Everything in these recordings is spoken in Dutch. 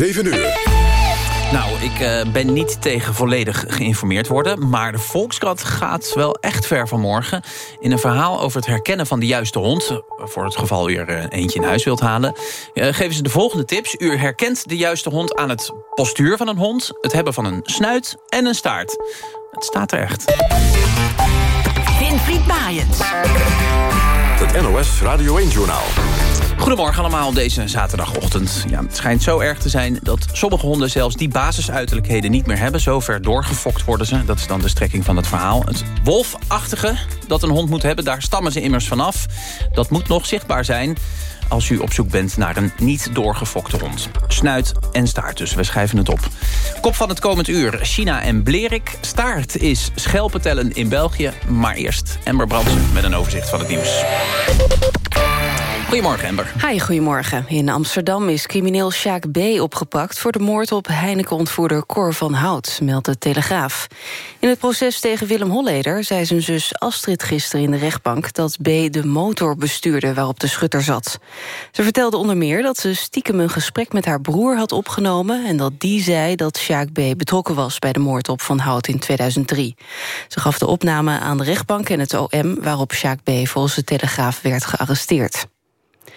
7 uur. Nou, ik uh, ben niet tegen volledig geïnformeerd worden... maar de Volkskrant gaat wel echt ver vanmorgen... in een verhaal over het herkennen van de juiste hond... voor het geval u er uh, eentje in huis wilt halen... Uh, geven ze de volgende tips. U herkent de juiste hond aan het postuur van een hond... het hebben van een snuit en een staart. Het staat er echt. Winfried Maaiens. Het NOS Radio 1-journaal. Goedemorgen allemaal deze zaterdagochtend. Ja, het schijnt zo erg te zijn dat sommige honden zelfs die basisuiterlijkheden niet meer hebben. Zo ver doorgefokt worden ze. Dat is dan de strekking van het verhaal. Het wolfachtige dat een hond moet hebben, daar stammen ze immers vanaf. Dat moet nog zichtbaar zijn als u op zoek bent naar een niet doorgefokte hond. Snuit en staart dus, we schrijven het op. Kop van het komend uur, China en Blerik. Staart is schelpentellen in België. Maar eerst Ember Brandsen met een overzicht van het nieuws. Goedemorgen, Ember. Hi, goedemorgen. In Amsterdam is crimineel Sjaak B. opgepakt... voor de moord op Heineken-ontvoerder Cor van Hout, meldt de Telegraaf. In het proces tegen Willem Holleder zei zijn zus Astrid gisteren in de rechtbank... dat B. de motor bestuurde waarop de schutter zat. Ze vertelde onder meer dat ze stiekem een gesprek met haar broer had opgenomen... en dat die zei dat Sjaak B. betrokken was bij de moord op Van Hout in 2003. Ze gaf de opname aan de rechtbank en het OM... waarop Sjaak B. volgens de Telegraaf werd gearresteerd.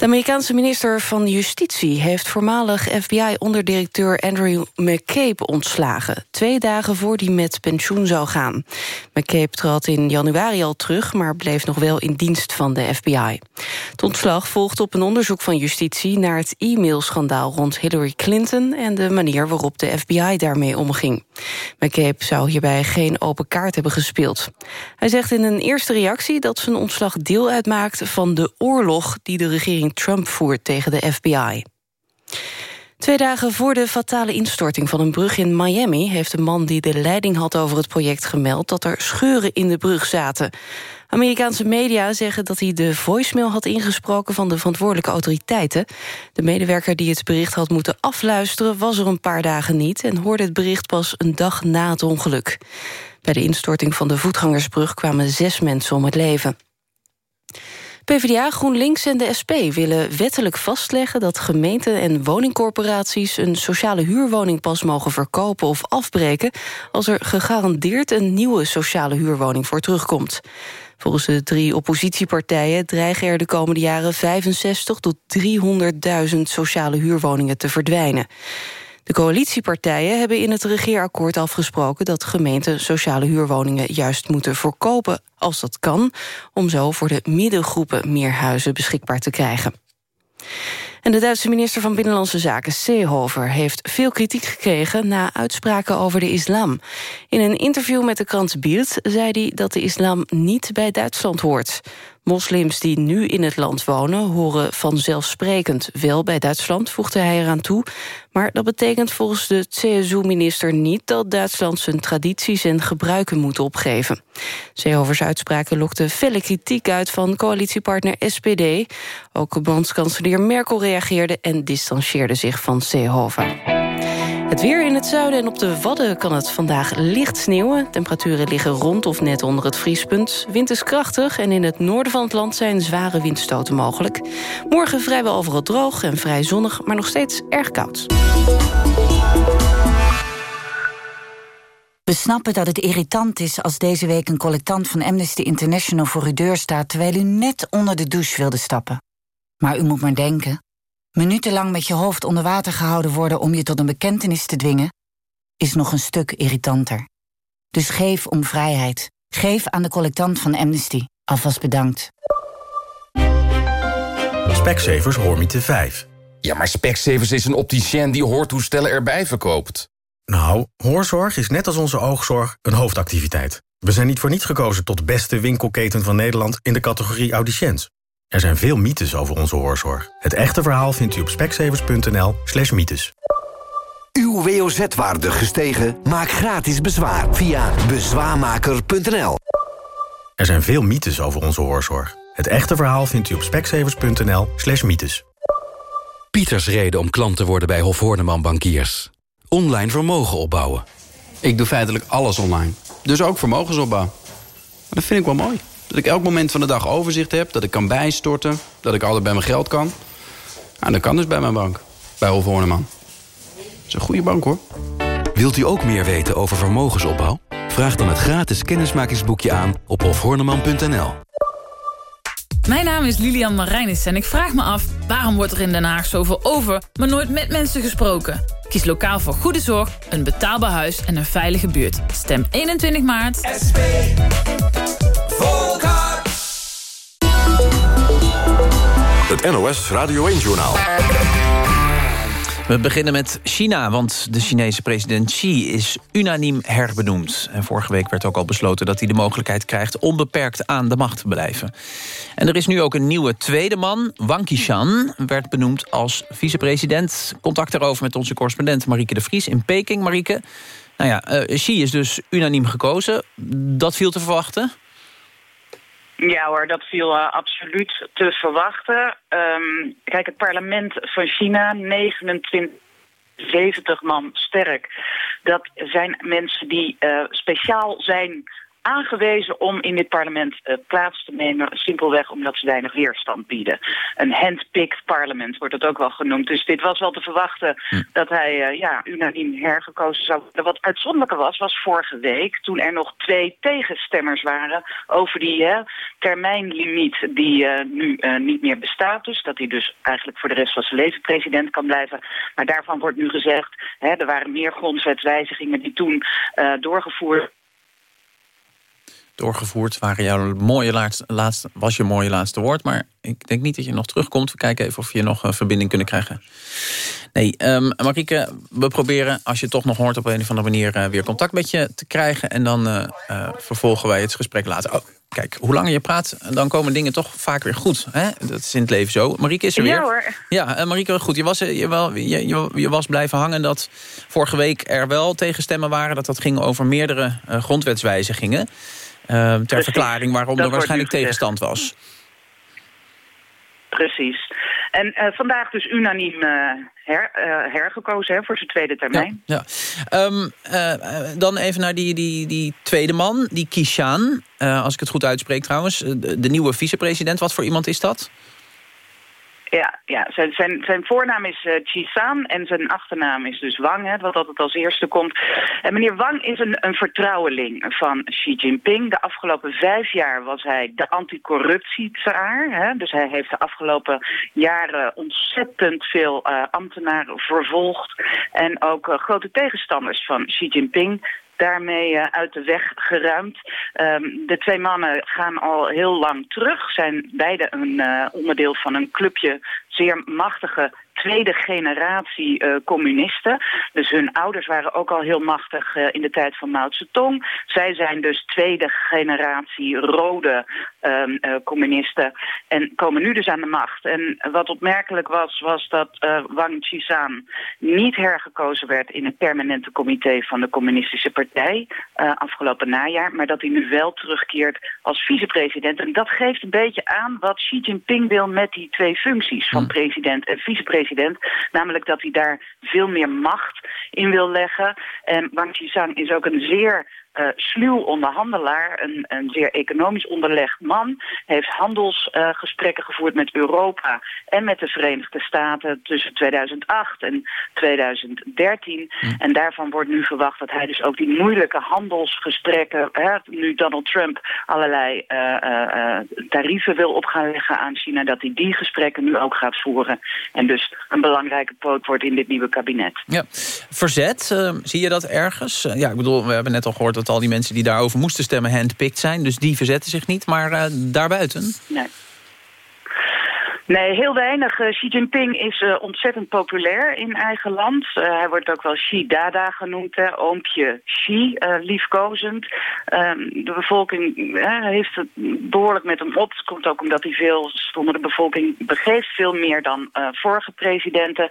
De Amerikaanse minister van Justitie heeft voormalig FBI-onderdirecteur Andrew McCabe ontslagen. Twee dagen voor die met pensioen zou gaan. McCabe trad in januari al terug, maar bleef nog wel in dienst van de FBI. Het ontslag volgt op een onderzoek van justitie naar het e-mailschandaal rond Hillary Clinton en de manier waarop de FBI daarmee omging. McCabe zou hierbij geen open kaart hebben gespeeld. Hij zegt in een eerste reactie dat zijn ontslag deel uitmaakt van de oorlog die de regering Trump voert tegen de FBI. Twee dagen voor de fatale instorting van een brug in Miami... heeft de man die de leiding had over het project gemeld... dat er scheuren in de brug zaten. Amerikaanse media zeggen dat hij de voicemail had ingesproken... van de verantwoordelijke autoriteiten. De medewerker die het bericht had moeten afluisteren... was er een paar dagen niet en hoorde het bericht pas een dag na het ongeluk. Bij de instorting van de voetgangersbrug kwamen zes mensen om het leven. PvdA, GroenLinks en de SP willen wettelijk vastleggen... dat gemeenten en woningcorporaties een sociale huurwoning pas mogen verkopen of afbreken... als er gegarandeerd een nieuwe sociale huurwoning voor terugkomt. Volgens de drie oppositiepartijen dreigen er de komende jaren 65 tot 300.000 sociale huurwoningen te verdwijnen. De coalitiepartijen hebben in het regeerakkoord afgesproken... dat gemeenten sociale huurwoningen juist moeten verkopen als dat kan... om zo voor de middengroepen meer huizen beschikbaar te krijgen. En de Duitse minister van Binnenlandse Zaken, Seehofer... heeft veel kritiek gekregen na uitspraken over de islam. In een interview met de krant Bild zei hij dat de islam niet bij Duitsland hoort. Moslims die nu in het land wonen horen vanzelfsprekend wel bij Duitsland, voegde hij eraan toe. Maar dat betekent volgens de CSU-minister niet dat Duitsland zijn tradities en gebruiken moet opgeven. Seehovers uitspraken lokten felle kritiek uit van coalitiepartner SPD. Ook bondskanselier Merkel reageerde en distancieerde zich van Seehofer. Het weer in het zuiden en op de Wadden kan het vandaag licht sneeuwen. Temperaturen liggen rond of net onder het vriespunt. Wind is krachtig en in het noorden van het land zijn zware windstoten mogelijk. Morgen vrijwel overal droog en vrij zonnig, maar nog steeds erg koud. We snappen dat het irritant is als deze week een collectant van Amnesty International voor uw deur staat... terwijl u net onder de douche wilde stappen. Maar u moet maar denken... Minutenlang met je hoofd onder water gehouden worden om je tot een bekentenis te dwingen, is nog een stuk irritanter. Dus geef om vrijheid. Geef aan de collectant van Amnesty. Alvast bedankt. Specsavers Hoormiete 5. Ja, maar Specsavers is een opticien die hoortoestellen erbij verkoopt. Nou, hoorzorg is net als onze oogzorg een hoofdactiviteit. We zijn niet voor niets gekozen tot beste winkelketen van Nederland in de categorie audiciëns. Er zijn veel mythes over onze hoorzorg. Het echte verhaal vindt u op speksevers.nl slash mythes. Uw WOZ-waarde gestegen? Maak gratis bezwaar via bezwaarmaker.nl. Er zijn veel mythes over onze hoorzorg. Het echte verhaal vindt u op speksevers.nl slash mythes. Pieters reden om klant te worden bij Hof Horneman Bankiers. Online vermogen opbouwen. Ik doe feitelijk alles online. Dus ook vermogensopbouw. Dat vind ik wel mooi. Dat ik elk moment van de dag overzicht heb. Dat ik kan bijstorten. Dat ik altijd bij mijn geld kan. Nou, dat kan dus bij mijn bank. Bij Hof Horneman. is een goede bank, hoor. Wilt u ook meer weten over vermogensopbouw? Vraag dan het gratis kennismakingsboekje aan op hofhorneman.nl. Mijn naam is Lilian Marijnis en ik vraag me af... waarom wordt er in Den Haag zoveel over, maar nooit met mensen gesproken? Kies lokaal voor goede zorg, een betaalbaar huis en een veilige buurt. Stem 21 maart. SP. Het NOS Radio 1-journaal. We beginnen met China, want de Chinese president Xi is unaniem herbenoemd. En vorige week werd ook al besloten dat hij de mogelijkheid krijgt... onbeperkt aan de macht te blijven. En er is nu ook een nieuwe tweede man. Wang Qishan werd benoemd als vicepresident. Contact daarover met onze correspondent Marieke de Vries in Peking. Marieke, nou ja, uh, Xi is dus unaniem gekozen. Dat viel te verwachten? Ja hoor, dat viel uh, absoluut te verwachten. Um, kijk, het parlement van China, 29 70 man sterk. Dat zijn mensen die uh, speciaal zijn aangewezen om in dit parlement uh, plaats te nemen. Simpelweg omdat ze weinig weerstand bieden. Een handpicked parlement wordt het ook wel genoemd. Dus dit was wel te verwachten hm. dat hij uh, ja, unaniem hergekozen zou worden. Wat uitzonderlijker was, was vorige week... toen er nog twee tegenstemmers waren over die termijnlimiet... die nu niet meer bestaat. Dus dat hij dus eigenlijk voor de rest van zijn leven president kan blijven. Maar daarvan wordt nu gezegd... Hè, er waren meer grondwetswijzigingen die toen doorgevoerd doorgevoerd. Waren jouw mooie laatste, laatste, was je mooie laatste woord. Maar ik denk niet dat je nog terugkomt. We kijken even of je nog een verbinding kunnen krijgen. Nee, um, Marieke, we proberen, als je toch nog hoort... op een of andere manier uh, weer contact met je te krijgen. En dan uh, uh, vervolgen wij het gesprek later. Oh, kijk, hoe langer je praat, dan komen dingen toch vaak weer goed. Hè? Dat is in het leven zo. Marieke is er weer. Ja hoor. Ja, Marieke, goed. Je was, je, wel, je, je, je, was blijven hangen dat vorige week er wel tegenstemmen waren. Dat dat ging over meerdere grondwetswijzigingen. Uh, ter Precies. verklaring waarom dat er waarschijnlijk tegenstand was. Precies. En uh, vandaag dus unaniem uh, her, uh, hergekozen hè, voor zijn tweede termijn. Ja, ja. Um, dan even naar die, die, die tweede man, die Kishan. als ik het goed uitspreek trouwens. De, de nieuwe vicepresident, wat voor iemand is dat? Ja, ja. Zijn, zijn, zijn voornaam is uh, Chisan en zijn achternaam is dus Wang, hè, wat altijd als eerste komt. En meneer Wang is een, een vertrouweling van Xi Jinping. De afgelopen vijf jaar was hij de anticorruptietsaar. Dus hij heeft de afgelopen jaren ontzettend veel uh, ambtenaren vervolgd. En ook uh, grote tegenstanders van Xi Jinping daarmee uh, uit de weg geruimd. Um, de twee mannen gaan al heel lang terug, zijn beide een uh, onderdeel van een clubje zeer machtige tweede generatie uh, communisten. Dus hun ouders waren ook al heel machtig in de tijd van Mao Zedong. Zij zijn dus tweede generatie rode um, uh, communisten en komen nu dus aan de macht. En wat opmerkelijk was, was dat Wang Qishan niet hergekozen werd in het permanente comité van de communistische partij afgelopen najaar, maar dat hij nu wel terugkeert als vicepresident. En dat geeft een beetje aan wat Xi Jinping wil met die twee functies van president en vicepresident. Namelijk dat hij daar veel meer macht in wil leggen. En Wang Qishan is ook een zeer uh, sluw onderhandelaar, een, een zeer economisch onderlegd man. heeft handelsgesprekken uh, gevoerd met Europa en met de Verenigde Staten tussen 2008 en 2013. Hm. En daarvan wordt nu verwacht dat hij dus ook die moeilijke handelsgesprekken, hè, nu Donald Trump allerlei uh, tarieven wil op gaan leggen aan China, dat hij die gesprekken nu ook gaat voeren. En dus een belangrijke poot wordt in dit nieuwe kabinet. Ja. Verzet, zie je dat ergens? ja, ik bedoel, we hebben net al gehoord dat al die mensen die daarover moesten stemmen handpicked zijn. Dus die verzetten zich niet, maar uh, daarbuiten? Nee. Nee, heel weinig. Uh, Xi Jinping is uh, ontzettend populair in eigen land. Uh, hij wordt ook wel Xi Dada genoemd, hè, oompje Xi, liefkozend. Ehm, de bevolking heeft het behoorlijk met hem op. Het komt ook omdat hij veel onder de bevolking begeeft, veel meer dan vorige presidenten.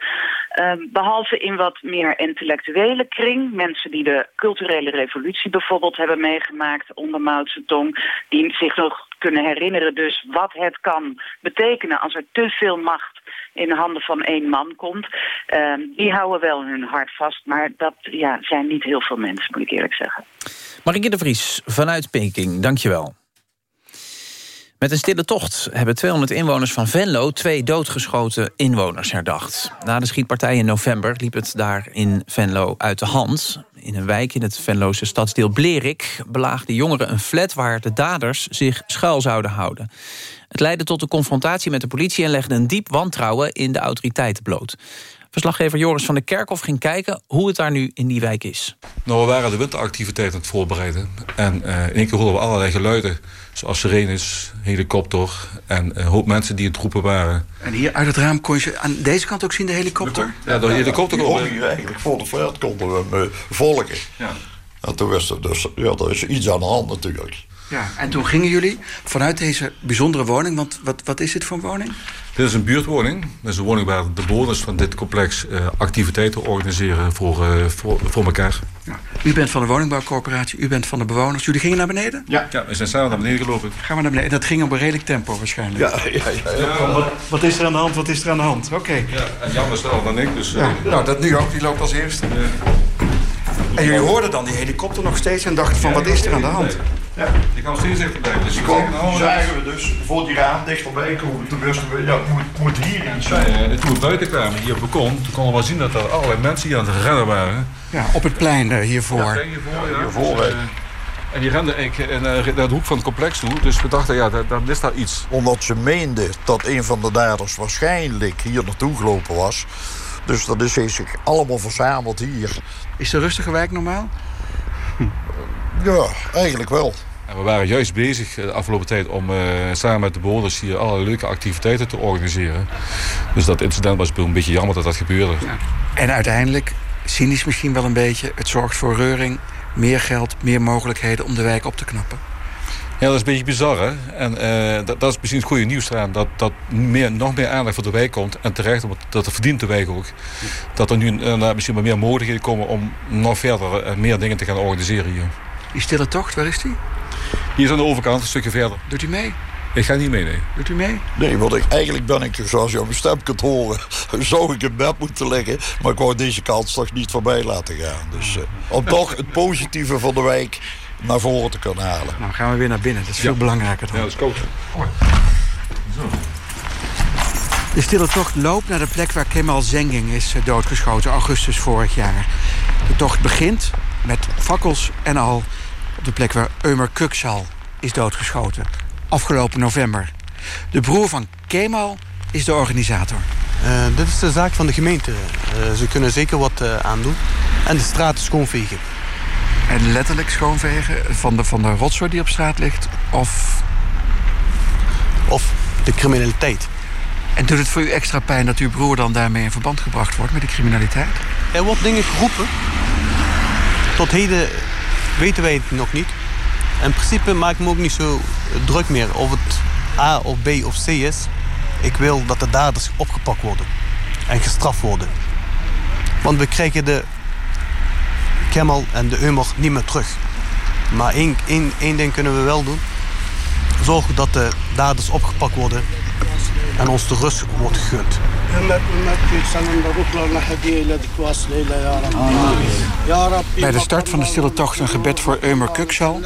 Ehm, behalve in wat meer intellectuele kring, mensen die de culturele revolutie bijvoorbeeld hebben meegemaakt onder Mao Zedong, die zich nog kunnen herinneren dus wat het kan betekenen als er te veel macht in de handen van één man komt. Uh, die houden wel hun hart vast, maar dat ja, zijn niet heel veel mensen, moet ik eerlijk zeggen. Marieke de Vries vanuit Peking, dankjewel. Met een stille tocht hebben 200 inwoners van Venlo... twee doodgeschoten inwoners herdacht. Na de schietpartij in november liep het daar in Venlo uit de hand. In een wijk in het Venloze stadsdeel Blerik... belaagden jongeren een flat waar de daders zich schuil zouden houden. Het leidde tot een confrontatie met de politie... en legde een diep wantrouwen in de autoriteiten bloot. Verslaggever Joris van der Kerkhof ging kijken hoe het daar nu in die wijk is. Nou, we waren de winteractiviteit aan het voorbereiden. En uh, in één keer hoorden we allerlei geluiden. Zoals sirenes, helikopter en een hoop mensen die in troepen waren. En hier uit het raam kon je aan deze kant ook zien de helikopter? Ja, de helikopter kon hier eigenlijk voor de veld konden we hem volgen. Ja. En toen was er dus, ja, er is iets aan de hand natuurlijk. Ja, en toen gingen jullie vanuit deze bijzondere woning... want wat, wat is dit voor een woning? Dit is een buurtwoning. Dit is een woning waar de bewoners van dit complex uh, activiteiten organiseren voor, uh, voor, voor elkaar. Ja. U bent van de woningbouwcorporatie, u bent van de bewoners. Jullie gingen naar beneden? Ja, ja we zijn samen naar beneden gelopen. Gaan we naar beneden. Dat ging op een redelijk tempo waarschijnlijk. Ja, ja, ja. ja. Wat, wat, is er aan de hand? Wat is er aan de hand? Oké. Okay. Ja, en Jan is sneller dan ik, dus... Ja. Uh, nou, dat nu ook. Die loopt als eerste. En jullie hoorden dan die helikopter nog steeds en dachten van, wat is er aan de hand? Ja. Die kan steeds dichterbij. Dus die kwam, zagen we dus voor die raam dichterbij komen. Toen wisten we, ja, het moet, moet hier iets zijn. Ja, toen we buiten kwamen, hier op het balkon, toen konden we wel zien dat er allerlei mensen hier aan het rennen waren. Ja, op het plein uh, hiervoor. Ja, hiervoor, ja. Hiervoor, dus, uh, en die renden ik uh, naar de hoek van het complex toe. Dus we dachten, ja, dan is daar iets. Omdat ze meenden dat een van de daders waarschijnlijk hier naartoe gelopen was. Dus dat is zich allemaal verzameld hier. Is de rustige wijk normaal? Ja, eigenlijk wel. En we waren juist bezig de afgelopen tijd om uh, samen met de bewoners hier allerlei leuke activiteiten te organiseren. Dus dat incident was een beetje jammer dat dat gebeurde. Ja. En uiteindelijk, cynisch misschien wel een beetje, het zorgt voor reuring, meer geld, meer mogelijkheden om de wijk op te knappen. Ja, dat is een beetje bizar, hè? En uh, dat, dat, is misschien het goede nieuws eraan. Dat, dat meer, nog meer aandacht voor de wijk komt. En terecht, want dat verdient de wijk ook. Dat er nu uh, misschien wat meer mogelijkheden komen om nog verder uh, meer dingen te gaan organiseren hier. Die stille tocht, waar is die? Hier is aan de overkant, een stukje verder. Doet u mee? Ik ga niet mee, nee. Doet u mee? Nee, want ik, eigenlijk ben ik, zoals je op mijn stem kunt horen... zou ik in bed moeten liggen. Maar ik wou deze kans toch niet voorbij laten gaan. Dus uh, om toch het positieve van de wijk naar voren te kunnen halen. Nou, gaan we weer naar binnen. Dat is veel belangrijker dan. Ja, dat is coach. Zo. De stille tocht loopt naar de plek waar Kemal Zenging is eh, doodgeschoten... augustus vorig jaar. De tocht begint met fakkels en al op de plek waar Eumer Kuksal is doodgeschoten. Afgelopen november. De broer van Kemal is de organisator. Uh, dit is de zaak van de gemeente. Uh, ze kunnen zeker wat uh, aandoen. En de straten schoonvegen. En letterlijk schoonvegen van de, van de rotzooi die op straat ligt? Of... Of de criminaliteit. En doet het voor u extra pijn dat uw broer dan daarmee in verband gebracht wordt met de criminaliteit? Er wordt dingen geroepen. Tot heden weten wij het nog niet. In principe maak ik me ook niet zo druk meer of het A of B of C is. Ik wil dat de daders opgepakt worden en gestraft worden. Want we krijgen de Kemal en de Eumer niet meer terug. Maar één, één, één ding kunnen we wel doen. Zorgen dat de daders opgepakt worden en ons de rust wordt gegund. Bij de start van de stille tocht een gebed voor Eumer Kuksal.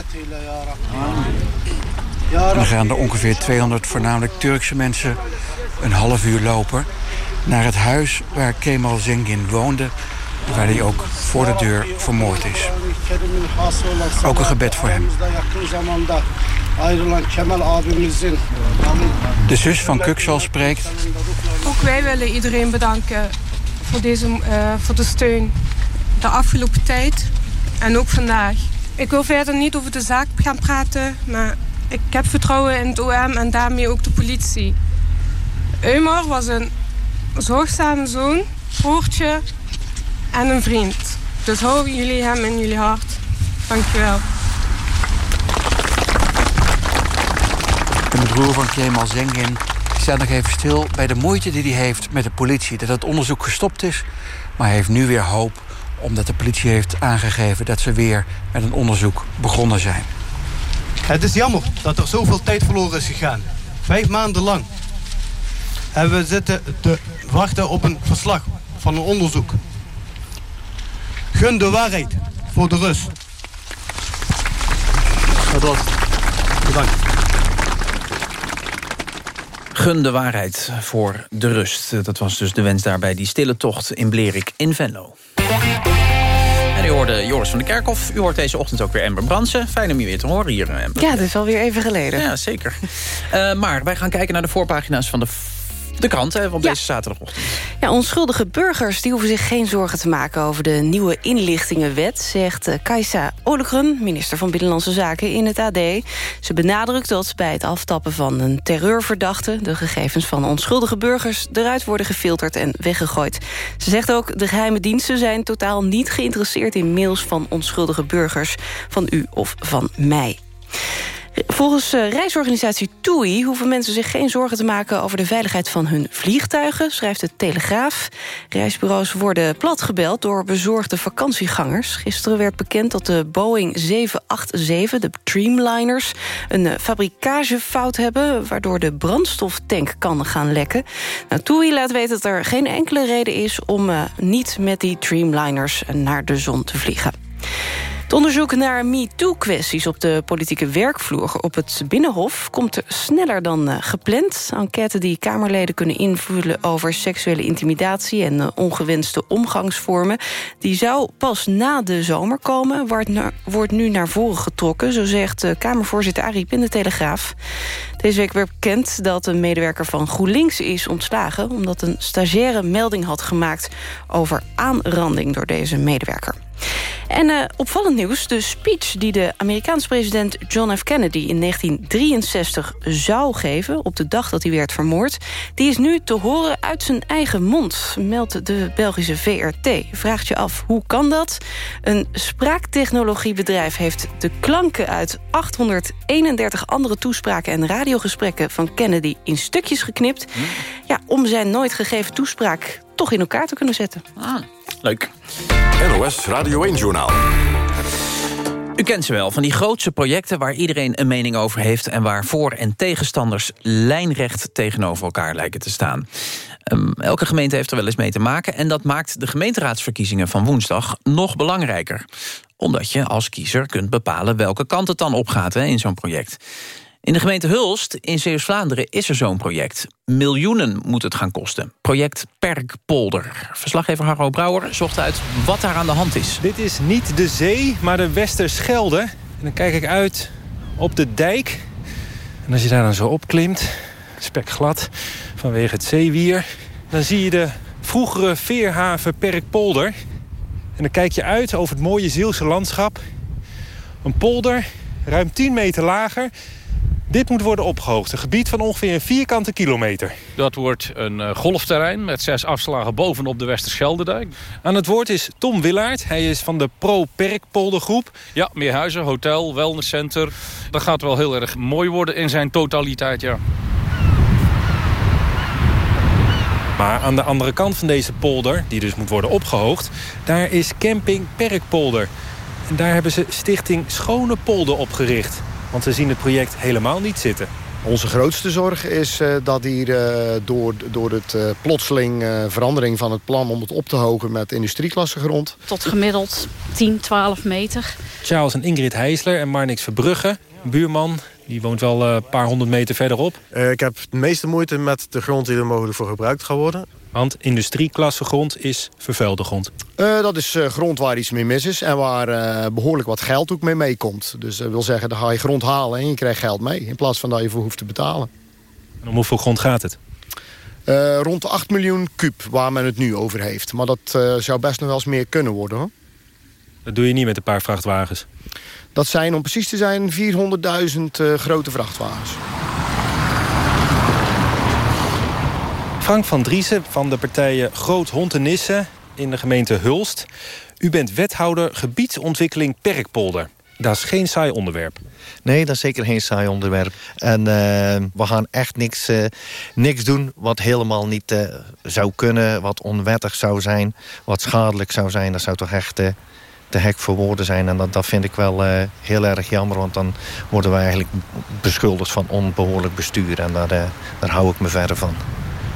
Dan gaan er ongeveer 200 voornamelijk Turkse mensen een half uur lopen naar het huis waar Kemal Zengin woonde, waar hij ook voor de deur vermoord is. Ook een gebed voor hem. De zus van Kuksal spreekt. Ook wij willen iedereen bedanken voor, deze, uh, voor de steun de afgelopen tijd en ook vandaag. Ik wil verder niet over de zaak gaan praten, maar ik heb vertrouwen in het OM en daarmee ook de politie. Eumar was een zorgzame zoon, broertje en een vriend. Dus houden jullie hem in jullie hart. Dankjewel. De broer van Kemal Zengin staat nog even stil bij de moeite die hij heeft met de politie. Dat het onderzoek gestopt is, maar hij heeft nu weer hoop... omdat de politie heeft aangegeven dat ze weer met een onderzoek begonnen zijn. Het is jammer dat er zoveel tijd verloren is gegaan. Vijf maanden lang. En we zitten te wachten op een verslag van een onderzoek. Gun de waarheid voor de rust. Dat was Bedankt. Gun de waarheid voor de rust. Dat was dus de wens daarbij die stille tocht in Blerik in Venlo. En u hoorde Joris van der Kerkhof. U hoort deze ochtend ook weer Ember Bransen. Fijn om je weer te horen hier, Ember. Ja, dat is alweer even geleden. Ja, zeker. Uh, maar wij gaan kijken naar de voorpagina's van de de krant hè, op deze zaterdagochtend. Ja, onschuldige burgers die hoeven zich geen zorgen te maken... over de nieuwe inlichtingenwet, zegt uh, Kajsa Olekren... minister van Binnenlandse Zaken in het AD. Ze benadrukt dat bij het aftappen van een terreurverdachte... de gegevens van onschuldige burgers eruit worden gefilterd en weggegooid. Ze zegt ook, de geheime diensten zijn totaal niet geïnteresseerd... in mails van onschuldige burgers, van u of van mij. Volgens uh, reisorganisatie TUI hoeven mensen zich geen zorgen te maken... over de veiligheid van hun vliegtuigen, schrijft de Telegraaf. Reisbureaus worden platgebeld door bezorgde vakantiegangers. Gisteren werd bekend dat de Boeing 787, de Dreamliners... een fabrikagefout hebben, waardoor de brandstoftank kan gaan lekken. Nou, TUI laat weten dat er geen enkele reden is... om uh, niet met die Dreamliners naar de zon te vliegen. Onderzoek naar MeToo-kwesties op de politieke werkvloer op het Binnenhof komt sneller dan uh, gepland. Enquête die Kamerleden kunnen invullen over seksuele intimidatie en uh, ongewenste omgangsvormen, die zou pas na de zomer komen, wordt, nu naar voren getrokken, zo zegt uh, Kamervoorzitter Arie in de Telegraaf. Deze week werd bekend dat een medewerker van GroenLinks is ontslagen... omdat een stagiaire melding had gemaakt over aanranding door deze medewerker. En uh, opvallend nieuws, de speech die de Amerikaanse president John F. Kennedy in 1963 zou geven... op de dag dat hij werd vermoord... die is nu te horen uit zijn eigen mond, meldt de Belgische VRT. Vraagt je af, hoe kan dat? Een spraaktechnologiebedrijf heeft de klanken uit 831 andere toespraken... en radiogesprekken van Kennedy in stukjes geknipt... Ja, om zijn nooit gegeven toespraak toch in elkaar te kunnen zetten. Ah, leuk. NOS Radio 1-journaal. U kent ze wel, van die grootste projecten waar iedereen een mening over heeft... en waar voor- en tegenstanders lijnrecht tegenover elkaar lijken te staan. Um, elke gemeente heeft er wel eens mee te maken... en dat maakt de gemeenteraadsverkiezingen van woensdag nog belangrijker. Omdat je als kiezer kunt bepalen welke kant het dan opgaat hè, in zo'n project. In de gemeente Hulst in Zeeuws-Vlaanderen is er zo'n project. Miljoenen moet het gaan kosten. Project Perkpolder. Verslaggever Harro Brouwer zocht uit wat daar aan de hand is. Dit is niet de zee, maar de Westerschelde. En dan kijk ik uit op de dijk. En als je daar dan zo opklimt, spekglad vanwege het zeewier... dan zie je de vroegere veerhaven Perkpolder. En dan kijk je uit over het mooie Zeelse landschap. Een polder, ruim 10 meter lager dit moet worden opgehoogd. Een gebied van ongeveer een vierkante kilometer. Dat wordt een uh, golfterrein met zes afslagen bovenop de Westerscheldedijk. Aan het woord is Tom Willaert. Hij is van de Pro-Perkpoldergroep. Ja, meer huizen, hotel, wellnesscenter. Dat gaat wel heel erg mooi worden in zijn totaliteit, ja. Maar aan de andere kant van deze polder, die dus moet worden opgehoogd... daar is camping Perkpolder. En daar hebben ze stichting Schone Polder opgericht. Want ze zien het project helemaal niet zitten. Onze grootste zorg is uh, dat hier uh, door, door het uh, plotseling verandering van het plan... om het op te hogen met industrieklassegrond. Tot gemiddeld 10, 12 meter. Charles en Ingrid Heisler en Marnix Verbrugge, buurman... Die woont wel een paar honderd meter verderop. ik heb de meeste moeite met de grond die er mogelijk voor gebruikt gaat worden. Want industrieklassegrond is vervuilde grond. Uh, dat is uh, grond waar iets mee mis is en waar uh, behoorlijk wat geld ook mee meekomt. Dus dat wil zeggen, dan ga je grond halen en je krijgt geld mee... in plaats van dat je voor hoeft te betalen. En om hoeveel grond gaat het? rond de 8 miljoen kuub waar men het nu over heeft. Maar dat zou best nog wel eens meer kunnen worden. Hoor. Dat doe je niet met een paar vrachtwagens? Dat zijn, om precies te zijn, 400.000 grote vrachtwagens. Frank van Driessen van de partijen Groot Hontenisse in de gemeente Hulst. U bent wethouder gebiedsontwikkeling Perkpolder. Dat is geen saai onderwerp. Nee, dat is zeker geen saai onderwerp. En uh, we gaan echt niks, uh, niks doen wat helemaal niet uh, zou kunnen... wat onwettig zou zijn, wat schadelijk zou zijn. Dat zou toch echt te hek voor woorden zijn. En dat, dat vind ik wel heel erg jammer... want dan worden we eigenlijk beschuldigd van onbehoorlijk bestuur. En daar, daar hou ik me verder van.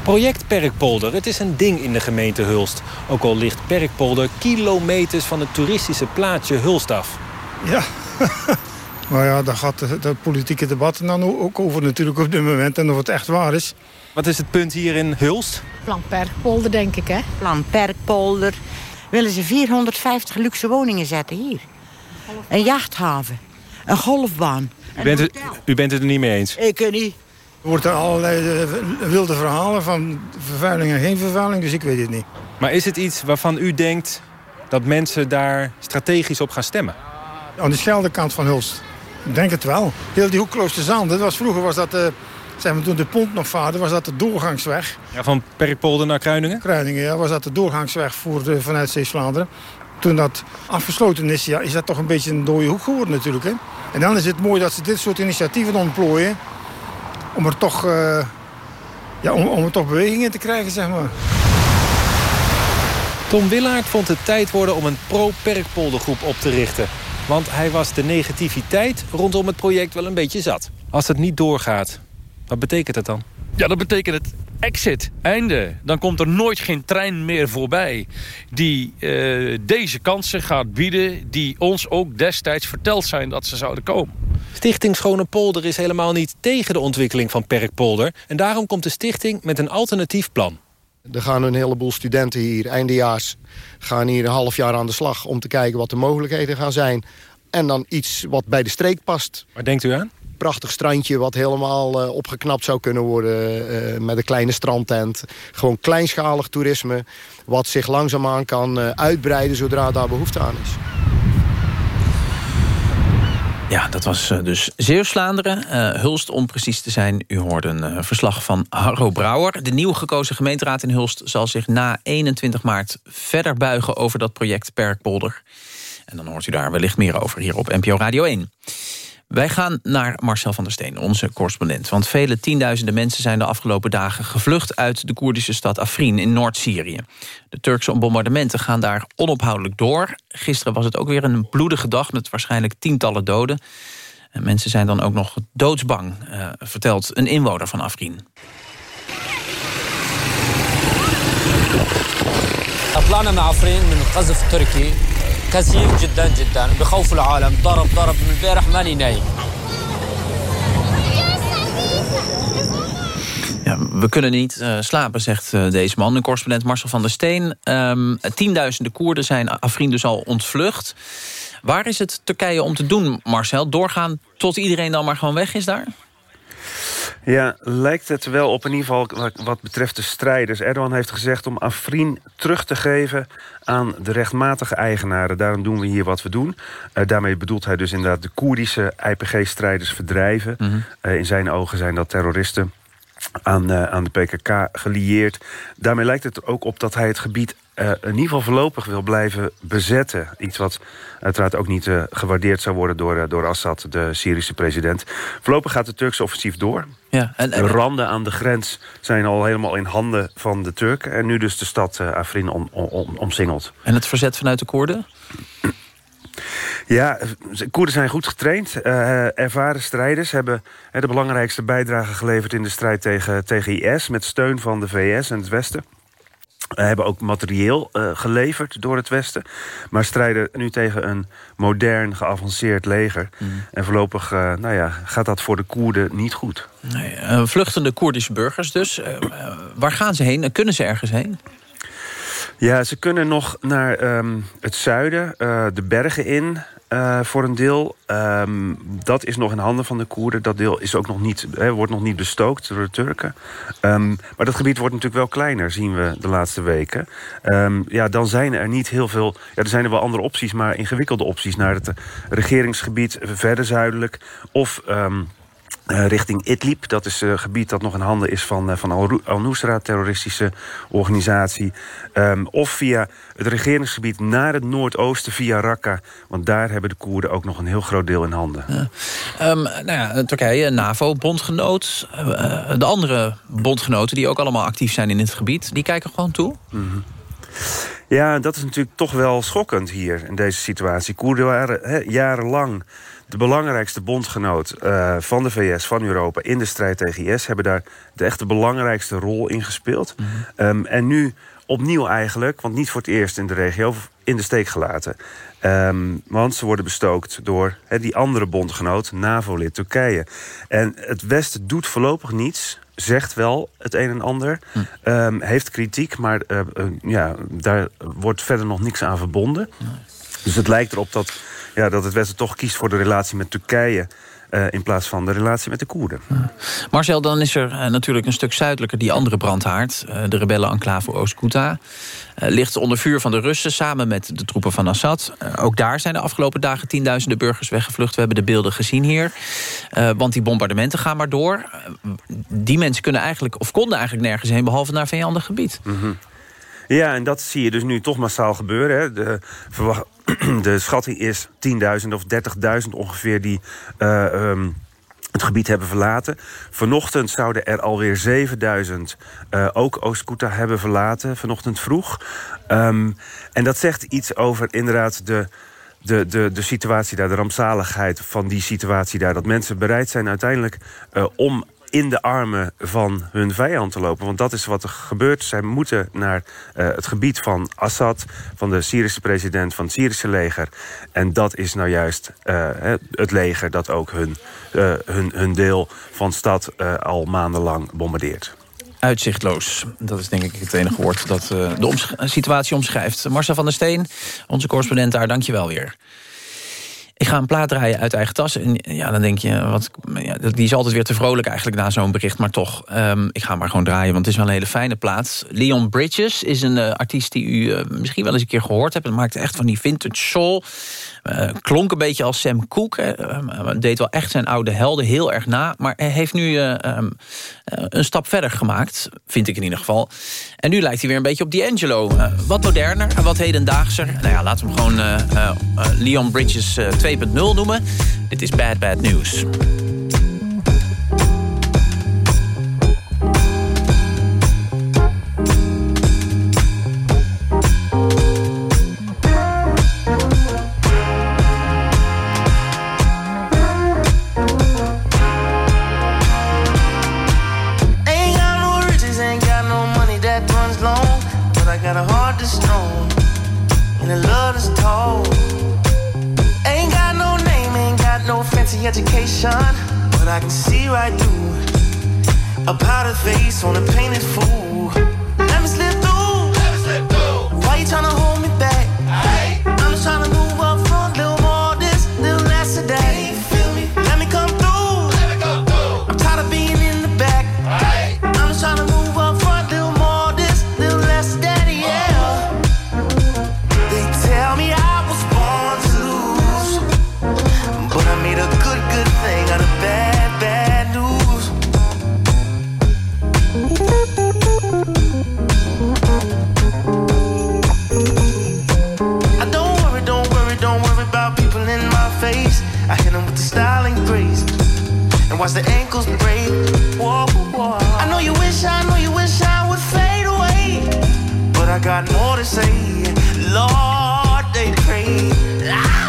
Project Perkpolder, het is een ding in de gemeente Hulst. Ook al ligt Perkpolder kilometers van het toeristische plaatsje Hulst af. Ja, Maar ja, daar gaat de, de politieke debatten dan ook over natuurlijk op dit moment. En of het echt waar is. Wat is het punt hier in Hulst? Plan Perkpolder, denk ik, hè? Plan Perkpolder. Willen ze 450 luxe woningen zetten hier. Een jachthaven. Een golfbaan. U bent, het, u bent het er niet mee eens? Ik niet. Er wordt er allerlei eh, wilde verhalen van vervuiling en geen vervuiling, dus ik weet het niet. Maar is het iets waarvan u denkt dat mensen daar strategisch op gaan stemmen? Aan de Scheldekant van Hulst. Ik denk het wel. Heel die Hoekkloosterzand, dat was, vroeger was dat... Uh, zeg maar, toen de pont nog vaarde, was dat de doorgangsweg. Ja, van Perkpolder naar Kruiningen? Kruiningen, ja. Was dat de doorgangsweg voor de, vanuit Zeeuws-Vlaanderen. Toen dat afgesloten is, ja, is dat toch een beetje een dode hoek geworden natuurlijk. Hè? En dan is het mooi dat ze dit soort initiatieven ontplooien... om er toch, uh, ja, om, om er toch beweging in te krijgen, zeg maar. Tom Willaert vond het tijd worden om een pro-Perkpoldergroep op te richten. Want hij was de negativiteit rondom het project wel een beetje zat. Als het niet doorgaat, wat betekent dat dan? Ja, dat betekent het exit, einde. Dan komt er nooit geen trein meer voorbij die uh, deze kansen gaat bieden... die ons ook destijds verteld zijn dat ze zouden komen. Stichting Schone Polder is helemaal niet tegen de ontwikkeling van Perkpolder... en daarom komt de stichting met een alternatief plan. Er gaan een heleboel studenten hier, eindejaars, gaan hier een half jaar aan de slag... om te kijken wat de mogelijkheden gaan zijn. En dan iets wat bij de streek past. Waar denkt u aan? Prachtig strandje wat helemaal uh, opgeknapt zou kunnen worden... Uh, met een kleine strandtent. Gewoon kleinschalig toerisme... wat zich langzaamaan kan uh, uitbreiden zodra daar behoefte aan is. Ja, dat was dus Zeeuws-Vlaanderen. Hulst, om precies te zijn. U hoorde een verslag van Harro Brouwer. De nieuw gekozen gemeenteraad in Hulst zal zich na 21 maart... verder buigen over dat project Perkpolder. En dan hoort u daar wellicht meer over hier op NPO Radio 1. Wij gaan naar Marcel van der Steen, onze correspondent. Want vele tienduizenden mensen zijn de afgelopen dagen gevlucht... uit de Koerdische stad Afrin in Noord-Syrië. De Turkse bombardementen gaan daar onophoudelijk door. Gisteren was het ook weer een bloedige dag met waarschijnlijk tientallen doden. En mensen zijn dan ook nog doodsbang, uh, vertelt een inwoner van Afrin. طلعنا مع عفرين من قذف تركي كثيف جدا جدا بخوف العالم ضرب ضرب من البارح ماني نايم Ja, we kunnen niet uh, slapen, zegt uh, deze man. Een correspondent Marcel van der Steen. Um, tienduizenden Koerden zijn Afrin dus al ontvlucht. Waar is het Turkije om te doen, Marcel? Doorgaan tot iedereen dan maar gewoon weg is daar? Ja, lijkt het wel op in ieder geval wat betreft de strijders. Erdogan heeft gezegd om Afrin terug te geven aan de rechtmatige eigenaren. Daarom doen we hier wat we doen. Uh, daarmee bedoelt hij dus inderdaad de Koerdische IPG-strijders verdrijven. Mm -hmm. uh, in zijn ogen zijn dat terroristen aan, uh, aan de PKK gelieerd. Daarmee lijkt het er ook op dat hij het gebied uh, in ieder geval voorlopig wil blijven bezetten. Iets wat uiteraard ook niet uh, gewaardeerd zou worden door, door Assad, de Syrische president. Voorlopig gaat het Turkse offensief door. Ja, en, de randen aan de grens zijn al helemaal in handen van de Turken. En nu dus de stad Afrin om, om, omsingeld. En het verzet vanuit de Koerden? Ja, Koerden zijn goed getraind. Uh, ervaren strijders hebben de belangrijkste bijdrage geleverd... in de strijd tegen, tegen IS, met steun van de VS en het Westen. Hebben ook materieel uh, geleverd door het Westen. Maar strijden nu tegen een modern, geavanceerd leger. Mm. En voorlopig uh, nou ja, gaat dat voor de Koerden niet goed. Nee, uh, vluchtende Koerdische burgers dus. waar gaan ze heen? Kunnen ze ergens heen? Ja, ze kunnen nog naar um, het zuiden, de bergen in... Uh, voor een deel. Um, dat is nog in handen van de Koerden. Dat deel is ook nog niet, wordt nog niet bestookt door de Turken. Um, maar dat gebied wordt natuurlijk wel kleiner, zien we de laatste weken. Ja, dan zijn er niet heel veel... Ja, er zijn er wel andere opties, maar ingewikkelde opties... naar het regeringsgebied verder zuidelijk. Of... Uh, richting Idlib. Dat is een uh, gebied dat nog in handen is van, uh, van Al-Nusra, terroristische organisatie. Um, of via het regeringsgebied naar het noordoosten via Raqqa. Want daar hebben de Koerden ook nog een heel groot deel in handen. Ja. Um, nou ja, Turkije, NAVO, bondgenoot. de andere bondgenoten die ook allemaal actief zijn in het gebied... die kijken gewoon toe? Mm -hmm. Ja, dat is natuurlijk toch wel schokkend hier in deze situatie. Koerden waren he, jarenlang de belangrijkste bondgenoot uh, van de VS, van Europa... in de strijd tegen IS, hebben daar de echt de belangrijkste rol in gespeeld. Mm -hmm. um, en nu opnieuw eigenlijk, want niet voor het eerst in de regio... in de steek gelaten. Ehm, want ze worden bestookt door die andere bondgenoot, NAVO-lid Turkije. En het Westen doet voorlopig niets zegt wel het een en ander. Hm. Ehm, heeft kritiek, maar uh, ja, daar wordt verder nog niks aan verbonden. Dus het lijkt erop dat, ja, dat het Westen toch kiest voor de relatie met Turkije... Uh, in plaats van de relatie met de Koerden. Marcel, dan is er uh, natuurlijk een stuk zuidelijker die andere brandhaard. Uh, de rebellen-enclave Oost-Ghouta. ligt onder vuur van de Russen samen met de troepen van Assad. ook daar zijn de afgelopen dagen tienduizenden burgers weggevlucht. We hebben de beelden gezien hier. want die bombardementen gaan maar door. die mensen kunnen eigenlijk, of konden eigenlijk nergens heen... behalve naar vijandig gebied. Mm -hmm. Ja, en dat zie je dus nu toch massaal gebeuren. Hè. De, de schatting is 10.000 of 30.000 ongeveer die... Uh, um, het gebied hebben verlaten. Vanochtend zouden er alweer 7000 uh, ook Oost-Ghouta hebben verlaten. Vanochtend vroeg. Um, en dat zegt iets over inderdaad de, de, de, de situatie daar, de rampzaligheid van die situatie daar. Dat mensen bereid zijn uiteindelijk uh, om in de armen van hun vijand te lopen. Want dat is wat er gebeurt. Zij moeten naar uh, het gebied van Assad, van de Syrische president, van het Syrische leger. En dat is nou juist uh, het leger dat ook hun, uh, hun, hun deel van stad al maandenlang bombardeert. Uitzichtloos. Dat is denk ik het enige woord dat de situatie omschrijft. Marcel van der Steen, onze correspondent daar, dank je wel weer. Ik ga een plaat draaien uit eigen tas. En ja, dan denk je, wat, ja, die is altijd weer te vrolijk eigenlijk na zo'n bericht. Maar toch, um, ik ga maar gewoon draaien, want het is wel een hele fijne plaat. Leon Bridges is een uh, artiest die u uh, misschien wel eens een keer gehoord hebt. Het maakt echt van die vintage soul. Uh, klonk een beetje als Sam Cooke. Uh, deed wel echt zijn oude helden heel erg na. Maar hij heeft nu uh, um, een stap verder gemaakt. Vind ik in ieder geval. En nu lijkt hij weer een beetje op D'Angelo. wat moderner en wat hedendaagser. Nou ja, laten we hem gewoon Leon Bridges 2.0 noemen. Dit is Bad Bad News. Education, but I can see right through a powdered face on a painted fool. Watch the ankles break. Whoa, whoa. I know you wish, I know you wish I would fade away, but I got more to say. Lord, they pray. Ow!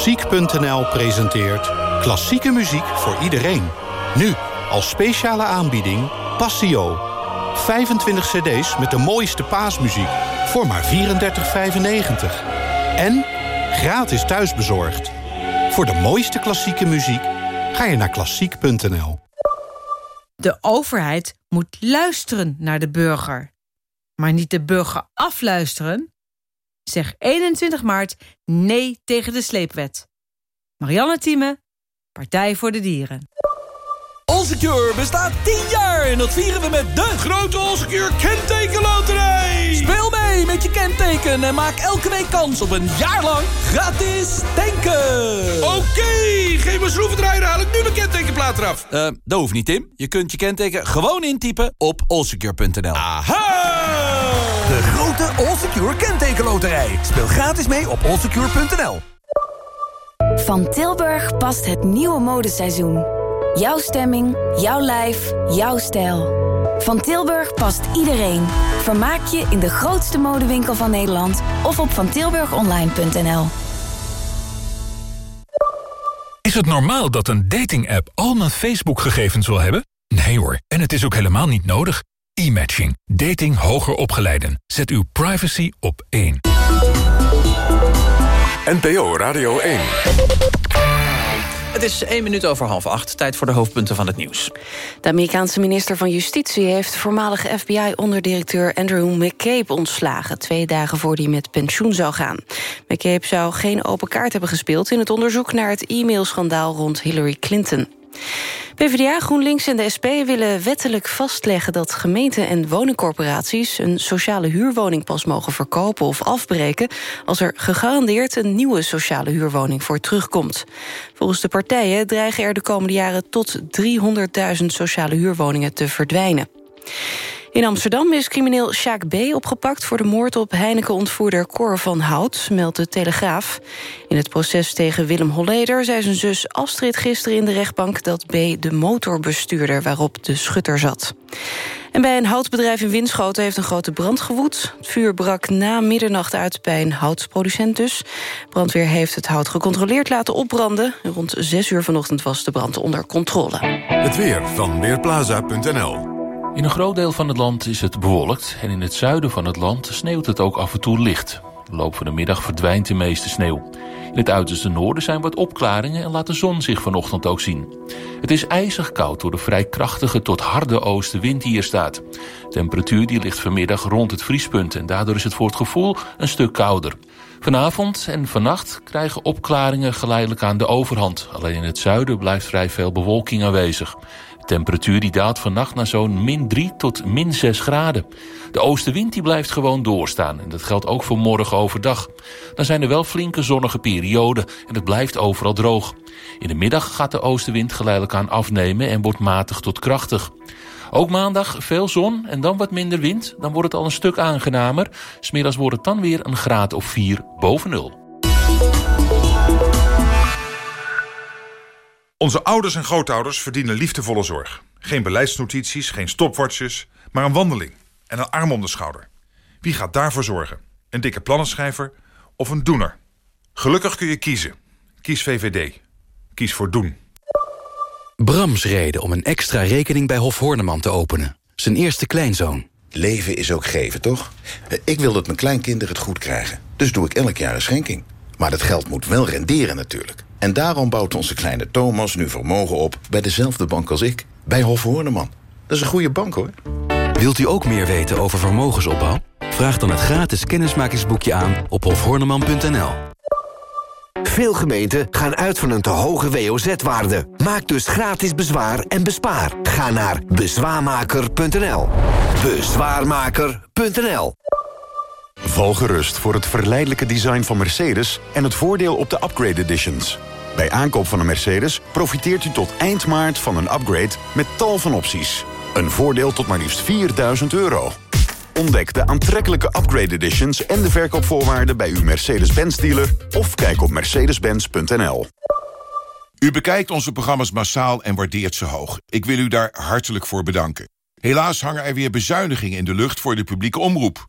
Klassiek.nl presenteert Klassieke muziek voor iedereen. Nu, als speciale aanbieding, Passio. 25 cd's met de mooiste paasmuziek voor maar 34,95. En gratis thuisbezorgd. Voor de mooiste klassieke muziek ga je naar klassiek.nl. De overheid moet luisteren naar de burger. Maar niet de burger afluisteren. Zeg 21 maart nee tegen de sleepwet. Marianne Thieme, Partij voor de Dieren. Allsecure bestaat 10 jaar en dat vieren we met de grote Allsecure kentekenloterij. Speel mee met je kenteken en maak elke week kans op een jaar lang gratis tanken. Oké, geen maar schroevendraaier, haal ik nu mijn kentekenplaat eraf. Eh, dat hoeft niet, Tim. Je kunt je kenteken gewoon intypen op allsecure.nl. Aha! De grote Allsecure kentekenloterij. Speel gratis mee op allsecure.nl. Van Tilburg past het nieuwe modeseizoen. Jouw stemming, jouw lijf, jouw stijl. Van Tilburg past iedereen. Vermaak je in de grootste modewinkel van Nederland of op vantilburgonline.nl. Is het normaal dat een dating-app al mijn Facebook-gegevens wil hebben? Nee hoor, en het is ook helemaal niet nodig. E-matching. Dating hoger opgeleiden. Zet uw privacy op één. NPO Radio 1. Het is één minuut over half acht. Tijd voor de hoofdpunten van het nieuws. De Amerikaanse minister van Justitie heeft voormalige FBI-onderdirecteur Andrew McCabe ontslagen. Twee dagen voor hij met pensioen zou gaan. McCabe zou geen open kaart hebben gespeeld in het onderzoek naar het e-mailschandaal rond Hillary Clinton. PvdA, GroenLinks en de SP willen wettelijk vastleggen... dat gemeenten en woningcorporaties een sociale huurwoning pas mogen verkopen of afbreken... als er gegarandeerd een nieuwe sociale huurwoning voor terugkomt. Volgens de partijen dreigen er de komende jaren tot 300.000 sociale huurwoningen te verdwijnen. In Amsterdam is crimineel Sjaak B. opgepakt... voor de moord op Heineken-ontvoerder Cor van Hout, meldt de Telegraaf. In het proces tegen Willem Holleder zei zijn zus Astrid gisteren in de rechtbank... dat B. de motor bestuurder waarop de schutter zat. En bij een houtbedrijf in Winschoten heeft een grote brand gewoed. Het vuur brak na middernacht uit bij een houtproducent dus. Brandweer heeft het hout gecontroleerd laten opbranden. Rond 6 uur vanochtend was de brand onder controle. Het weer van Weerplaza.nl in een groot deel van het land is het bewolkt en in het zuiden van het land sneeuwt het ook af en toe licht. De loop van de middag verdwijnt de meeste sneeuw. In het uiterste noorden zijn wat opklaringen en laat de zon zich vanochtend ook zien. Het is ijzig koud door de vrij krachtige tot harde oostenwind die hier staat. De temperatuur die ligt vanmiddag rond het vriespunt en daardoor is het voor het gevoel een stuk kouder. Vanavond en vannacht krijgen opklaringen geleidelijk aan de overhand. Alleen in het zuiden blijft vrij veel bewolking aanwezig temperatuur die daalt vannacht naar zo'n min 3 tot min 6 graden. De oostenwind die blijft gewoon doorstaan. En dat geldt ook voor morgen overdag. Dan zijn er wel flinke zonnige perioden en het blijft overal droog. In de middag gaat de oostenwind geleidelijk aan afnemen en wordt matig tot krachtig. Ook maandag veel zon en dan wat minder wind. Dan wordt het al een stuk aangenamer. Smiddags wordt het dan weer een graad of 4 boven nul. Onze ouders en grootouders verdienen liefdevolle zorg. Geen beleidsnotities, geen stopwatches, maar een wandeling en een arm om de schouder. Wie gaat daarvoor zorgen? Een dikke plannenschrijver of een doener? Gelukkig kun je kiezen. Kies VVD. Kies voor doen. Brams reden om een extra rekening bij Hof Horneman te openen. Zijn eerste kleinzoon. Leven is ook geven, toch? Ik wil dat mijn kleinkinderen het goed krijgen. Dus doe ik elk jaar een schenking. Maar dat geld moet wel renderen natuurlijk. En daarom bouwt onze kleine Thomas nu vermogen op bij dezelfde bank als ik. Bij Hof Horneman. Dat is een goede bank, hoor. Wilt u ook meer weten over vermogensopbouw? Vraag dan het gratis kennismakingsboekje aan op hofhorneman.nl. Veel gemeenten gaan uit van een te hoge WOZ-waarde. Maak dus gratis bezwaar en bespaar. Ga naar bezwaarmaker.nl. Bezwaarmaker.nl Val gerust voor het verleidelijke design van Mercedes... en het voordeel op de upgrade editions. Bij aankoop van een Mercedes profiteert u tot eind maart van een upgrade... met tal van opties. Een voordeel tot maar liefst 4000 euro. Ontdek de aantrekkelijke upgrade editions en de verkoopvoorwaarden... bij uw Mercedes-Benz dealer of kijk op mercedes-benz.nl. U bekijkt onze programma's massaal en waardeert ze hoog. Ik wil u daar hartelijk voor bedanken. Helaas hangen er weer bezuinigingen in de lucht voor de publieke omroep.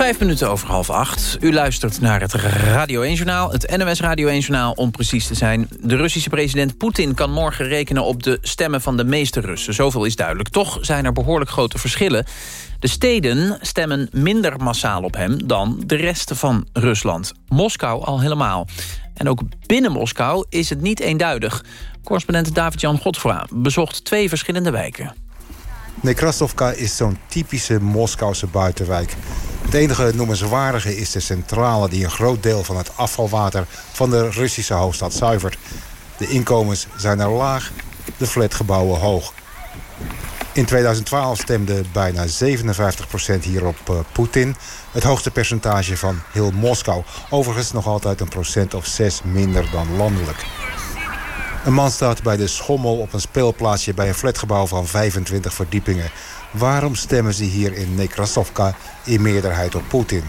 Vijf minuten over half acht. U luistert naar het Radio 1-journaal, het NOS Radio 1-journaal om precies te zijn. De Russische president Poetin kan morgen rekenen op de stemmen van de meeste Russen. Zoveel is duidelijk. Toch zijn er behoorlijk grote verschillen. De steden stemmen minder massaal op hem dan de rest van Rusland. Moskou al helemaal. En ook binnen Moskou is het niet eenduidig. Correspondent David-Jan Godfra bezocht twee verschillende wijken. Nekrasovka is zo'n typische Moskouse buitenwijk. Het enige noemenswaardige is de centrale die een groot deel van het afvalwater van de Russische hoofdstad zuivert. De inkomens zijn er laag, de flatgebouwen hoog. In 2012 stemde bijna 57% hier op uh, Poetin. Het hoogste percentage van heel Moskou. Overigens nog altijd een procent of zes minder dan landelijk. Een man staat bij de schommel op een speelplaatsje bij een flatgebouw van 25 verdiepingen. Waarom stemmen ze hier in Nekrasovka in meerderheid op Poetin?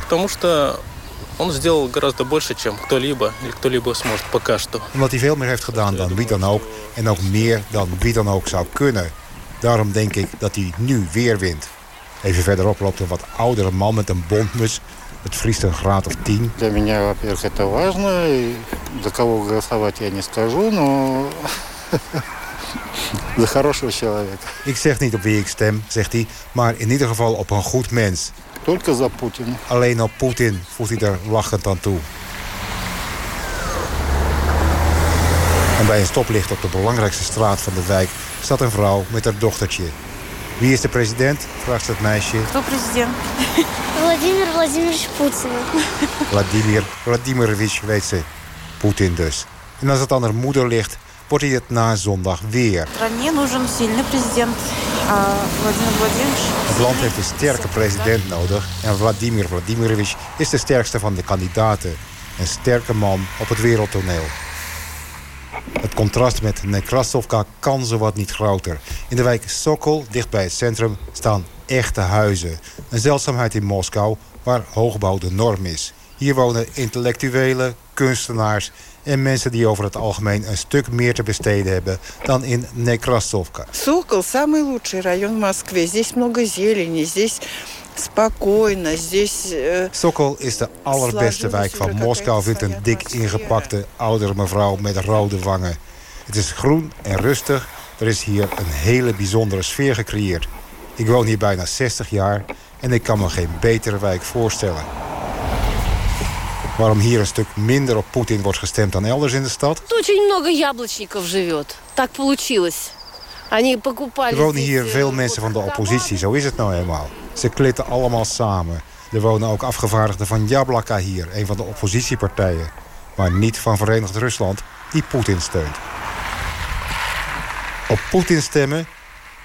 Omdat hij veel meer heeft gedaan dan wie dan ook en ook meer dan wie dan ook zou kunnen. Daarom denk ik dat hij nu weer wint. Even verderop loopt een wat oudere man met een bondmus Het vriest een graad of 10. Для меня, во-первых, это важно. И за кого голосовать я не скажу, но за хорошего человека. Ik zeg niet op wie ik stem, zegt hij, maar in ieder geval op een goed mens. Только за Путина. Alleen op Poetin voegt hij er lachend aan toe. En bij een stoplicht op de belangrijkste straat van de wijk staat een vrouw met haar dochtertje. Wie is de president? vraagt het meisje. Кто президент? Владимир Владимирович Путин. Vladimir Vladimirovich weet ze. Poetin dus. En als het aan haar moeder ligt, wordt hij het na zondag weer. Стране нужен сильный президент. А Владимир Владимирович... Het land heeft een sterke president nodig. En Vladimir Vladimirovich is de sterkste van de kandidaten. Een sterke man op het wereldtoneel. Het contrast met Nekrasovka kan zowat niet groter. In de wijk Sokol, dicht bij het centrum, staan echte huizen. Een zeldzaamheid in Moskou, waar hoogbouw de norm is. Hier wonen intellectuelen, kunstenaars en mensen die over het algemeen een stuk meer te besteden hebben dan in Nekrasovka. Сокол – самый лучший район в Москве. Здесь много зелени, здесь спокойно, здесь... э, Sokol is de allerbeste wijk van Moskou, vindt een dik ingepakte oudere mevrouw met rode wangen. Het is groen en rustig. er is hier een hele bijzondere sfeer gecreëerd. Ik woon hier bijna 60 jaar en ik kan me geen betere wijk voorstellen. Waarom hier een stuk minder op Poetin wordt gestemd dan elders in de stad? Er wonen hier veel mensen van de oppositie, zo is het nou helemaal. Ze klitten allemaal samen. Er wonen ook afgevaardigden van Jablaka hier, een van de oppositiepartijen. Maar niet van Verenigd Rusland, die Poetin steunt. Op Poetin stemmen?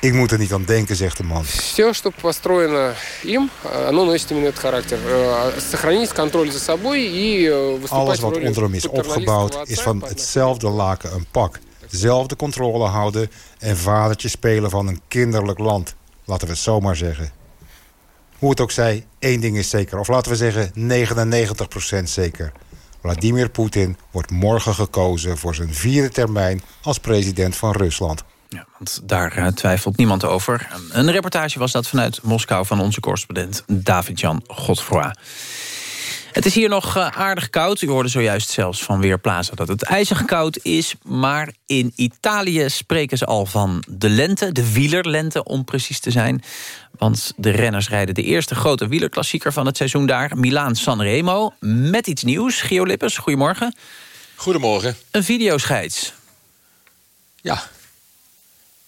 Ik moet er niet aan denken, zegt de man. Все, что построено им, оно носит именно этот характер. Э, Сохранить контроль за собой и э, выступать Alles в wat роли onder hem is opgebouwd is van hetzelfde laken een pak. Zelfde controle houden en vadertje spelen van een kinderlijk land. Laten we het zomaar zeggen. Hoe het ook zij, één ding is zeker. Of laten we zeggen 99% zeker. Vladimir Poetin wordt morgen gekozen voor zijn vierde termijn als president van Rusland. Want daar eh, twijfelt niemand over. Een reportage was dat vanuit Moskou van onze correspondent David-Jan Godfroy. Het is hier nog eh, aardig koud. U hoorde zojuist zelfs van Weerplaza dat het ijzig koud is. Maar in Italië spreken ze al van de lente, de wielerlente om precies te zijn. Want de renners rijden de eerste grote wielerklassieker van het seizoen daar. Milaan-Sanremo, met iets nieuws. Gio Lippes, goedemorgen. Goedemorgen. Een videoscheids. Ja.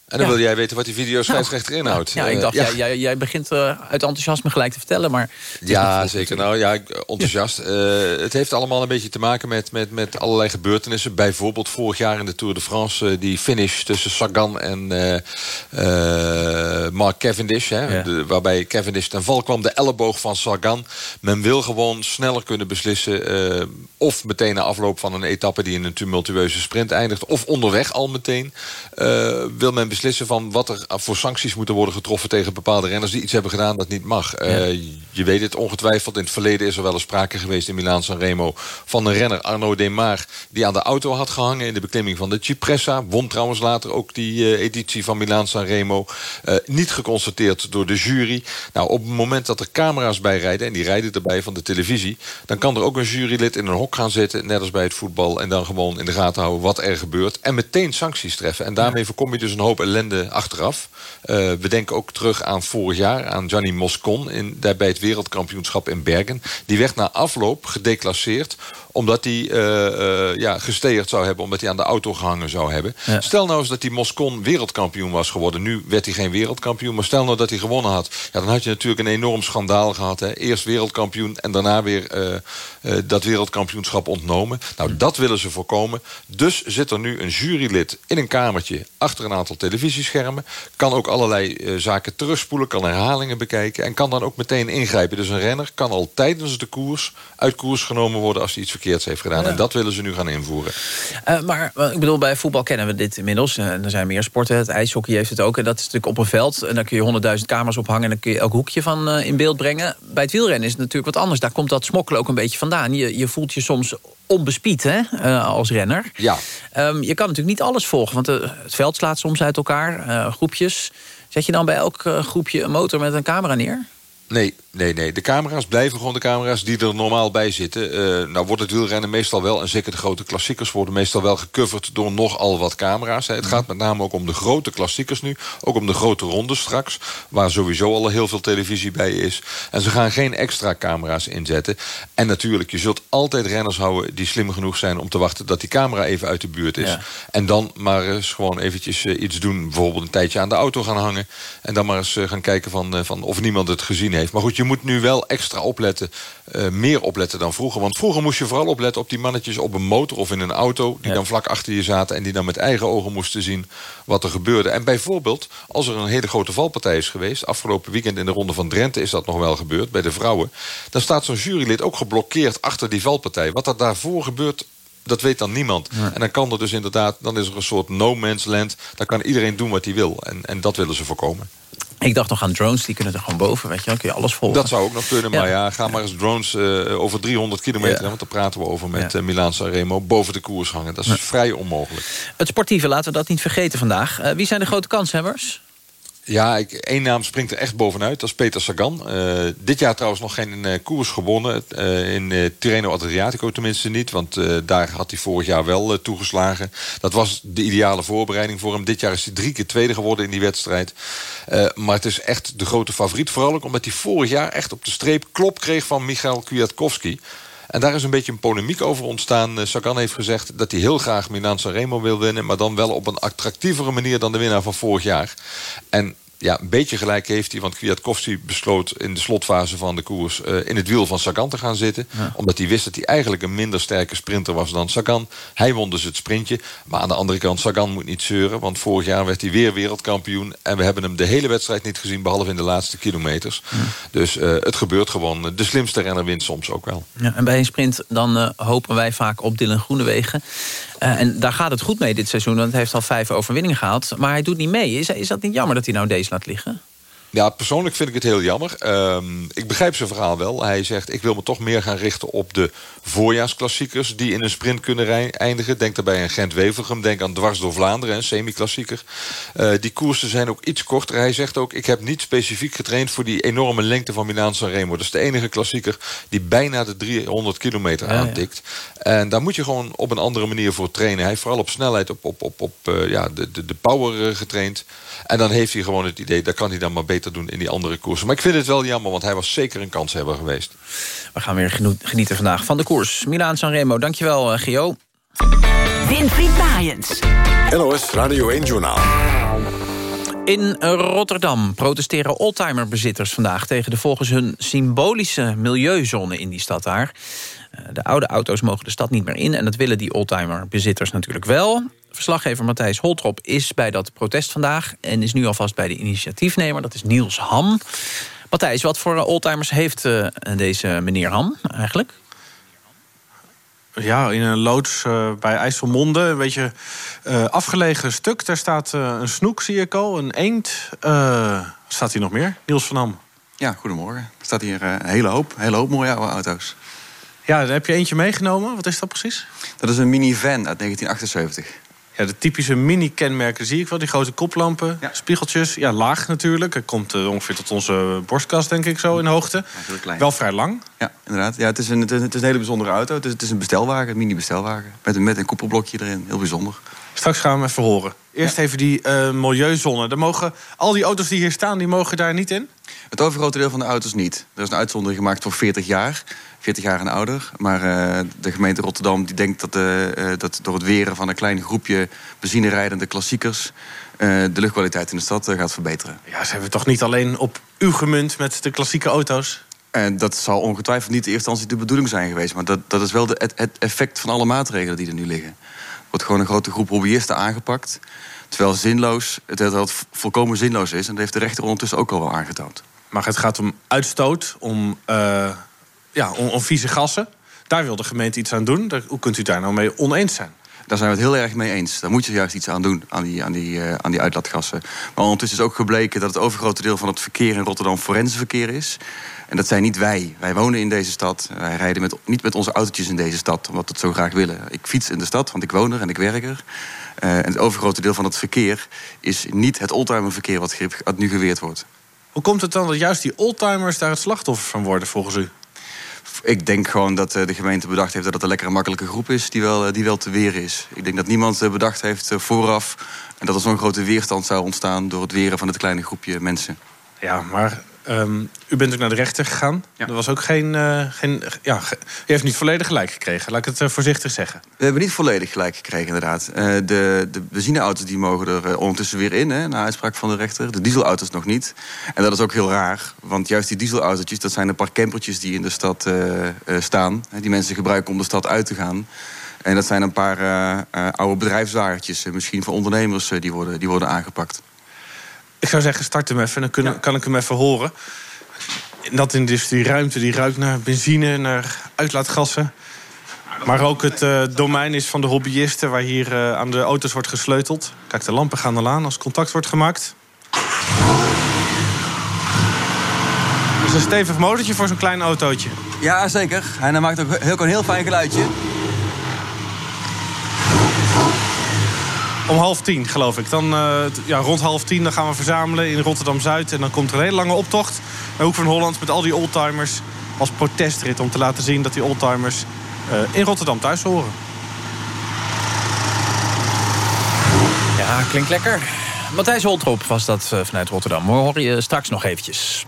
En dan Ja. wil jij weten wat die videoscheidsrechter inhoudt. Ja, ik dacht, Jij, jij, jij begint eh, uit enthousiasme gelijk te vertellen, maar... Ja, zeker. Nou ja, enthousiast. Eh, het heeft allemaal een beetje te maken met, met, met allerlei gebeurtenissen. Bijvoorbeeld vorig jaar in de Tour de France... eh, die finish tussen Sagan en Mark Cavendish. Hè, de- waarbij Cavendish ten val kwam. De elleboog van Sagan. Men wil gewoon sneller kunnen beslissen... of meteen na afloop van een etappe... die in een tumultueuze sprint eindigt... of onderweg al meteen... wil men beslissen van wat er voor sancties moeten worden getroffen... tegen bepaalde renners die iets hebben gedaan dat niet mag. Eh, je weet het ongetwijfeld. In het verleden is er wel eens sprake geweest in Milaan San Remo... van een renner, Arnaud Demar, die aan de auto had gehangen... in de beklimming van de Cipressa. Won trouwens later ook die eh, editie van Milaan San Remo. Eh, niet geconstateerd door de jury. Nou, op het moment dat er camera's bij rijden... en die rijden erbij van de televisie... dan kan er ook een jurylid in een hok gaan zitten... net als bij het voetbal... en dan gewoon in de gaten houden wat er gebeurt... en meteen sancties treffen. En daarmee voorkom je dus een hoop ellende achteraf. Eh, we denken ook terug aan vorig jaar... aan Gianni Moscon in, daar bij het wereldkampioenschap in Bergen. Die werd na afloop gedeclasseerd omdat hij eh, eh, ja, gesteerd zou hebben, omdat hij aan de auto gehangen zou hebben. Ja. Stel nou eens dat die Moscon wereldkampioen was geworden. Nu werd hij geen wereldkampioen, maar stel nou dat hij gewonnen had. Ja, dan had je natuurlijk een enorm schandaal gehad. Hè. Eerst wereldkampioen en daarna weer eh, dat wereldkampioenschap ontnomen. Nou, dat willen ze voorkomen. Dus zit er nu een jurylid in een kamertje achter een aantal televisieschermen. Kan ook allerlei zaken terugspoelen, kan herhalingen bekijken... en kan dan ook meteen ingrijpen. Dus een renner kan al tijdens de koers uit koers genomen worden... als hij iets verkeerds heeft gedaan. Ja. En dat willen ze nu gaan invoeren. Eh, maar ik bedoel, bij voetbal kennen we dit inmiddels. Eh, er zijn meer sporten. Het ijshockey heeft het ook. En dat is natuurlijk op een veld. En daar kun je honderdduizend kamers ophangen. En dan kun je elk hoekje van eh, in beeld brengen. Bij het wielrennen is het natuurlijk wat anders. Daar komt dat smokkelen ook een beetje vandaan. Je, je voelt je soms onbespied hè, als renner. Ja. Ehm, je kan natuurlijk niet alles volgen. Want het veld slaat soms uit elkaar. groepjes. Zet je dan bij elk groepje een motor met een camera neer? Nee, nee, nee. De camera's blijven gewoon de camera's die er normaal bij zitten. Eh, nou wordt het wielrennen meestal wel, en zeker de grote klassiekers... worden meestal wel gecoverd door nogal wat camera's. Hè. Het gaat met name ook om de grote klassiekers nu. Ook om de grote rondes straks. Waar sowieso al heel veel televisie bij is. En ze gaan geen extra camera's inzetten. En natuurlijk, je zult altijd renners houden... die slim genoeg zijn om te wachten dat die camera even uit de buurt is. Ja. En dan maar eens gewoon eventjes eh, iets doen. Bijvoorbeeld een tijdje aan de auto gaan hangen. En dan maar eens eh, gaan kijken van, van of niemand het gezien heeft. Maar goed, je moet nu wel extra opletten. eh, meer opletten dan vroeger. Want vroeger moest je vooral opletten op die mannetjes op een motor of in een auto. Die dan vlak achter je zaten. En die dan met eigen ogen moesten zien wat er gebeurde. En bijvoorbeeld, als er een hele grote valpartij is geweest. Afgelopen weekend in de Ronde van Drenthe is dat nog wel gebeurd. Bij de vrouwen. Dan staat zo'n jurylid ook geblokkeerd achter die valpartij. Wat er daarvoor gebeurt dat weet dan niemand. En dan kan er dus inderdaad, dan is er een soort no man's land. Dan kan iedereen doen wat hij wil. En, en dat willen ze voorkomen. Ik dacht nog aan drones, die kunnen er gewoon boven. Weet je, dan kun je alles volgen. Dat zou ook nog kunnen, maar Ja. ja, ga maar eens drones eh, over 300 kilometer, Ja. want daar praten we over met eh Milaan Sanremo, boven de koers hangen. Dat is vrij onmogelijk. Het sportieve, laten we dat niet vergeten vandaag. Eh, wie zijn de grote kanshebbers? Ja, één naam springt er echt bovenuit. Dat is Peter Sagan. Eh, dit jaar trouwens nog geen eh, koers gewonnen. eh, in Tirreno Adriatico tenminste niet. Want daar had hij vorig jaar wel toegeslagen. Dat was de ideale voorbereiding voor hem. Dit jaar is hij drie keer tweede geworden in die wedstrijd. Maar het is echt de grote favoriet. Vooral ook omdat hij vorig jaar echt op de streep klop kreeg van Michael Kwiatkowski. En daar is een beetje een polemiek over ontstaan. Eh, Sagan heeft gezegd dat hij heel graag Milan Sanremo wil winnen... maar dan wel op een attractievere manier dan de winnaar van vorig jaar. En ja, een beetje gelijk heeft hij, want Kwiatkowski besloot in de slotfase van de koers eh, in het wiel van Sagan te gaan zitten. Omdat hij wist dat hij eigenlijk een minder sterke sprinter was dan Sagan. Hij won dus het sprintje. Maar aan de andere kant, Sagan moet niet zeuren, want vorig jaar werd hij weer wereldkampioen. En we hebben hem de hele wedstrijd niet gezien, behalve in de laatste kilometers. Dus eh, het gebeurt gewoon. De slimste renner wint soms ook wel. Ja, en bij een sprint dan eh, hopen wij vaak op Dylan Groenewegen. Eh, en daar gaat het goed mee dit seizoen, want hij heeft al vijf overwinningen gehaald. Maar hij doet niet mee. Is, is dat niet jammer dat hij nou deze laat liggen? Ja, persoonlijk vind ik het heel jammer. Ehm, ik begrijp zijn verhaal wel. Hij zegt, ik wil me toch meer gaan richten op de voorjaarsklassiekers... die in een sprint kunnen eindigen. Denk daarbij aan Gent-Wevelgem, denk aan Dwars door Vlaanderen, een semi-klassieker. Eh, die koersen zijn ook iets korter. Hij zegt ook, ik heb niet specifiek getraind... voor die enorme lengte van Milaan Sanremo. Dat is de enige klassieker die bijna de 300 kilometer Ja, ja. aantikt. En daar moet je gewoon op een andere manier voor trainen. Hij heeft vooral op snelheid, op, op, op, op eh, ja, de, de, de power eh, getraind. En dan heeft hij gewoon het idee, dat kan hij dan maar beter doen in die andere koersen. Maar ik vind het wel jammer, want hij was zeker een kanshebber geweest. We gaan weer genieten vandaag van de koers. Milaan Sanremo, dankjewel uh, Gio. Winfried Maaiens. NOS Radio 1 Journaal. In Rotterdam protesteren oldtimerbezitters vandaag... tegen de volgens hun symbolische milieuzone in die stad daar. Eh, de oude auto's mogen de stad niet meer in... en dat willen die oldtimerbezitters natuurlijk wel. Verslaggever Matthijs Holtrop is bij dat protest vandaag... en is nu alvast bij de initiatiefnemer, dat is Niels Ham. Matthijs, wat voor oldtimers heeft deze meneer Ham eigenlijk? Ja, in een loods uh, bij IJsselmonde. Een beetje uh, afgelegen stuk. Daar staat uh, een snoek, zie ik al. Een eend. staat hier nog meer? Niels van Ham. Ja, goedemorgen. Er staat hier een hele hoop, hele hoop mooie oude auto's. Ja, daar heb je eentje meegenomen. Wat is dat precies? Dat is een minivan uit 1978. Ja, de typische mini-kenmerken zie ik wel. Die grote koplampen, spiegeltjes. Ja, laag natuurlijk. Het komt ongeveer tot onze borstkast, denk ik, zo in hoogte. Ja, wel vrij lang. Ja, inderdaad. Ja, het, is een, het, is, een hele bijzondere auto. Het is, het is een bestelwagen, een mini-bestelwagen. Met een, met een koepelblokje erin. Heel bijzonder. Straks gaan we hem even horen. Eerst even die uh, milieuzone. Er mogen, al die auto's die hier staan, die mogen daar niet in? Het overgrote deel van de auto's niet. Er is een uitzondering gemaakt voor 40 jaar. 40 jaar en ouder. Maar uh, de gemeente Rotterdam die denkt dat, uh, dat door het weren van een klein groepje benzinerijdende klassiekers... de luchtkwaliteit in de stad gaat verbeteren. Ja, ze hebben toch niet alleen op u gemunt met de klassieke auto's? En dat zal ongetwijfeld niet in eerste instantie de bedoeling zijn geweest. Maar dat, dat is wel de, het, het effect van alle maatregelen die er nu liggen. Er wordt gewoon een grote groep hobbyisten aangepakt. Terwijl zinloos, het, het volkomen zinloos is. En dat heeft de rechter ondertussen ook al wel aangetoond. Maar het gaat om uitstoot, om, uh, ja, om, om, vieze gassen. Daar wil de gemeente iets aan doen. Daar, hoe kunt u daar nou mee oneens zijn? Daar zijn we het heel erg mee eens. Daar moet je juist iets aan doen, aan die, aan die, uh, aan die uitlaatgassen. Maar ondertussen is ook gebleken dat het overgrote deel van het verkeer in Rotterdam forensenverkeer is. En dat zijn niet wij. Wij wonen in deze stad. Wij rijden met, niet met onze autootjes in deze stad, omdat we het zo graag willen. Ik fiets in de stad, want ik woon er en ik werk er. Uh, en het overgrote deel van het verkeer is niet het oldtimerverkeer wat, wat nu geweerd wordt. Hoe komt het dan dat juist die oldtimers daar het slachtoffer van worden, volgens u? Ik denk gewoon dat de gemeente bedacht heeft dat het een lekkere makkelijke groep is die wel, die wel te weren is. Ik denk dat niemand bedacht heeft vooraf en dat er zo'n grote weerstand zou ontstaan door het weren van het kleine groepje mensen. Ja, maar Um, u bent ook naar de rechter gegaan. Ja. Er was ook geen. Uh, geen ja, u heeft niet volledig gelijk gekregen, laat ik het uh, voorzichtig zeggen. We hebben niet volledig gelijk gekregen, inderdaad. Uh, de, de benzineauto's die mogen er ondertussen weer in, hè, na uitspraak van de rechter. De dieselauto's nog niet. En dat is ook heel raar, want juist die dieselautootjes... dat zijn een paar campertjes die in de stad staan. Die mensen gebruiken om de stad uit te gaan. En dat zijn een paar oude bedrijfswagentjes, misschien voor ondernemers, die, worden, die worden aangepakt. Ik zou zeggen, start hem even, dan kunnen, ja. kan ik hem even horen. Dat in dus die ruimte, die ruikt naar benzine, naar uitlaatgassen. Maar ook het uh, domein is van de hobbyisten... waar hier uh, aan de auto's wordt gesleuteld. Kijk, de lampen gaan al aan als contact wordt gemaakt. Dat is een stevig motortje voor zo'n klein autootje. Ja, zeker. En hij maakt ook heel, een heel fijn geluidje. Om half tien, geloof ik. Dan, uh, ja, rond half tien dan gaan we verzamelen in Rotterdam-Zuid. En dan komt er een hele lange optocht naar Hoek van Holland... met al die oldtimers als protestrit... om te laten zien dat die oldtimers uh, in Rotterdam thuis horen. Ja, klinkt lekker. Matthijs Holtrop was dat uh, vanuit Rotterdam. We je straks nog eventjes.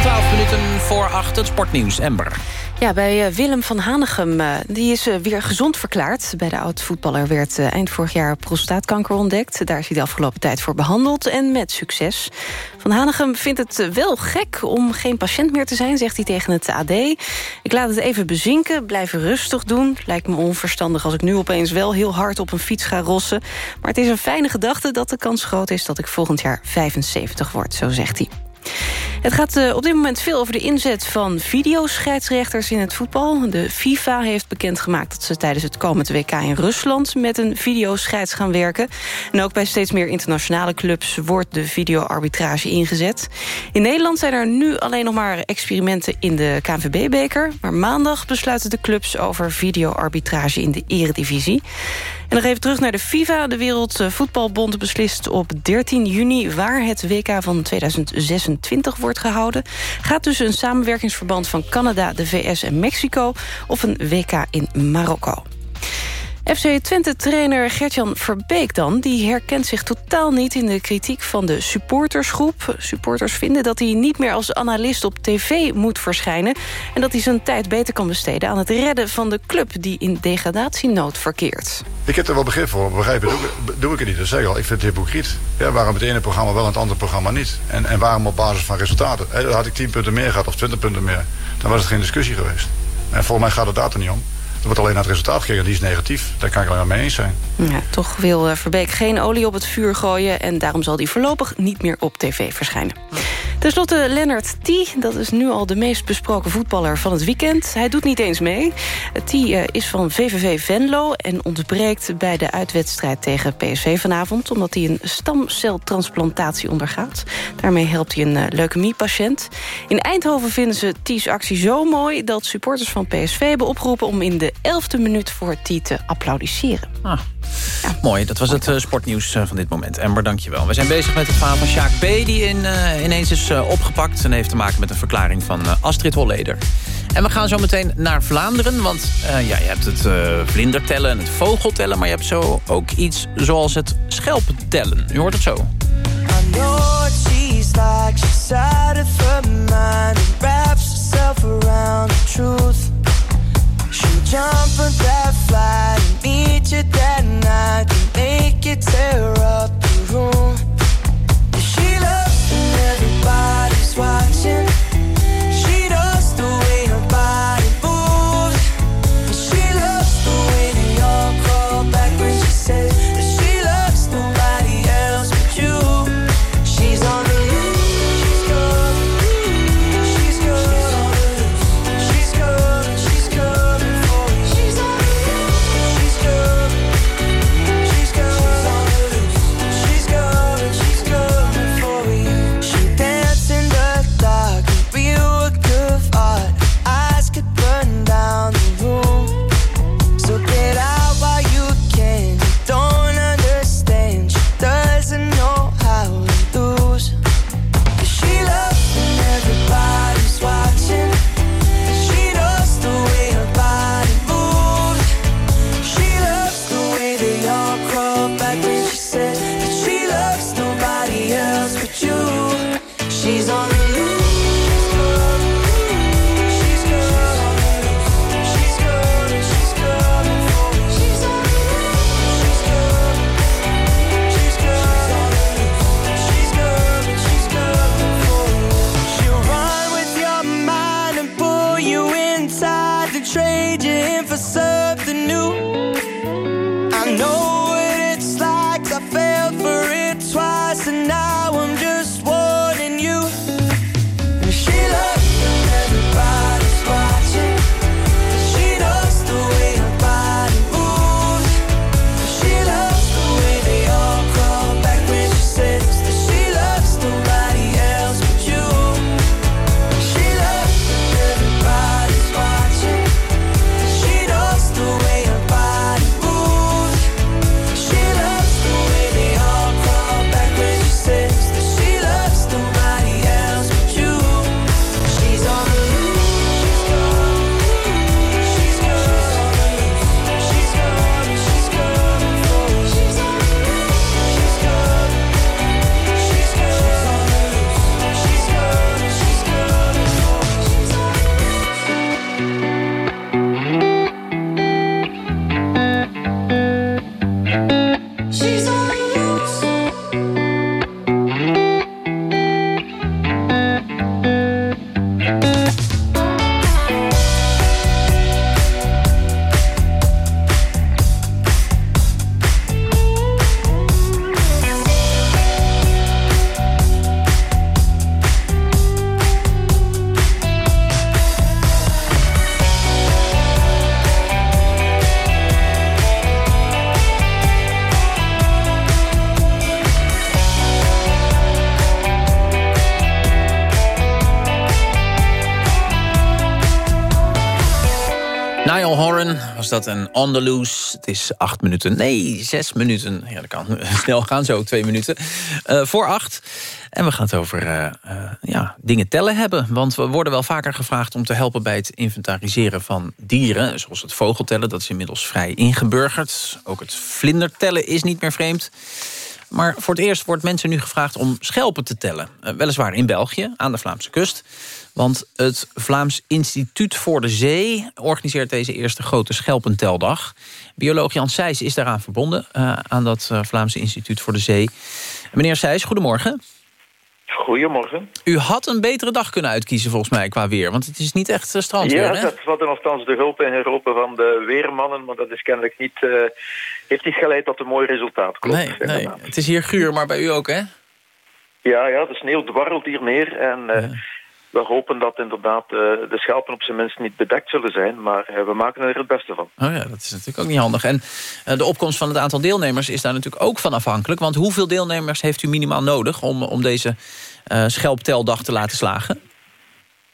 12 minuten voor 8, het sportnieuws. Ember. Ja, bij Willem van Hanegem, die is weer gezond verklaard. Bij de oud-voetballer werd eind vorig jaar prostaatkanker ontdekt. Daar is hij de afgelopen tijd voor behandeld en met succes. Van Hanegem vindt het wel gek om geen patiënt meer te zijn, zegt hij tegen het AD. Ik laat het even bezinken, blijf rustig doen. Lijkt me onverstandig als ik nu opeens wel heel hard op een fiets ga rossen. Maar het is een fijne gedachte dat de kans groot is dat ik volgend jaar 75 word, zo zegt hij. Het gaat uh, op dit moment veel over de inzet van videoscheidsrechters in het voetbal. De FIFA heeft bekendgemaakt dat ze tijdens het komende WK in Rusland... met een videoscheids gaan werken. En ook bij steeds meer internationale clubs wordt de videoarbitrage ingezet. In Nederland zijn er nu alleen nog maar experimenten in de KNVB-beker. Maar maandag besluiten de clubs over videoarbitrage in de eredivisie. En nog even terug naar de FIFA. De Wereldvoetbalbond beslist op 13 juni... waar het WK van 2026 wordt gehouden. Gaat tussen een samenwerkingsverband van Canada, de VS en Mexico... of een WK in Marokko. FC Twente-trainer Gertjan Verbeek dan... die herkent zich totaal niet in de kritiek van de supportersgroep. Supporters vinden dat hij niet meer als analist op tv moet verschijnen... en dat hij zijn tijd beter kan besteden aan het redden van de club... die in degradatienood verkeert. Ik heb er wel begrip voor, begrijpen doe, ik- doe ik het niet. Dat zeg ik al, ik vind het hypocriet. Ja, waarom het ene programma wel en het andere programma niet? En, en waarom op basis van resultaten? Had ik 10 punten meer gehad of 20 punten meer... dan was het geen discussie geweest. En volgens mij gaat het daar toch niet om. Wordt alleen naar het resultaat gekeken, die is negatief. Daar kan ik alleen maar mee eens zijn. Ja, toch wil eh, Verbeek geen olie op het vuur gooien... en daarom zal hij voorlopig niet meer op tv verschijnen. Ten slotte Lennart T. Dat is nu al de meest besproken voetballer van het weekend. Hij doet niet eens mee. T eh, is van VVV Venlo en ontbreekt bij de uitwedstrijd tegen PSV vanavond... omdat hij een stamceltransplantatie ondergaat. Daarmee helpt hij een eh, leukemiepatiënt. In Eindhoven vinden ze T's actie zo mooi... dat supporters van PSV hebben opgeroepen om in de 11e minuut voor T te applaudisseren. Ah. Mooi, dat was het eh, sportnieuws eh, van dit moment. Ember, dankjewel. We zijn bezig met het verhaal van Sjaak B. die in, eh, ineens is opgepakt... en heeft te maken met een verklaring van Astrid Holleder. En we gaan zo meteen naar Vlaanderen. Want eh, ja, je hebt het vlindertellen en het vogeltellen... maar je hebt zo ook iets zoals het schelpentellen. U hoort het zo. I know was dat. En On the Loose, het is acht minuten. Nee, zes minuten. Ja, dat kan snel gaan, zo twee minuten. Uh, voor acht. En we gaan het over uh, uh, ja, dingen tellen hebben. Want we worden wel vaker gevraagd om te helpen bij het inventariseren van dieren. Zoals het vogeltellen, dat is inmiddels vrij ingeburgerd. Ook het vlindertellen is niet meer vreemd. Maar voor het eerst wordt mensen nu gevraagd om schelpen te tellen. Uh, weliswaar in België, aan de Vlaamse kust. Want het Vlaams Instituut voor de Zee organiseert deze eerste grote schelpenteldag. Bioloog Jan Seijs is daaraan verbonden, uh, aan dat uh, Vlaamse Instituut voor de Zee. Meneer Seijs, goedemorgen. Goedemorgen. U had een betere dag kunnen uitkiezen volgens mij qua weer, want het is niet echt uh, strandweer, Ja, hè? dat was nogthans de hulp in Europa van de weermannen, maar dat is kennelijk niet, uh, heeft niet geleid tot een mooi resultaat. Klopt, nee, nee, het is hier guur, maar bij u ook, hè? Ja, ja, de sneeuw dwarrelt hier neer en uh, ja. We hopen dat inderdaad uh, de schelpen op zijn minst niet bedekt zullen zijn, maar uh, we maken er het beste van. Oh ja, dat is natuurlijk ook niet handig. En de opkomst van het aantal deelnemers is daar natuurlijk ook van afhankelijk, want hoeveel deelnemers heeft u minimaal nodig om, om deze schelpteldag te laten slagen?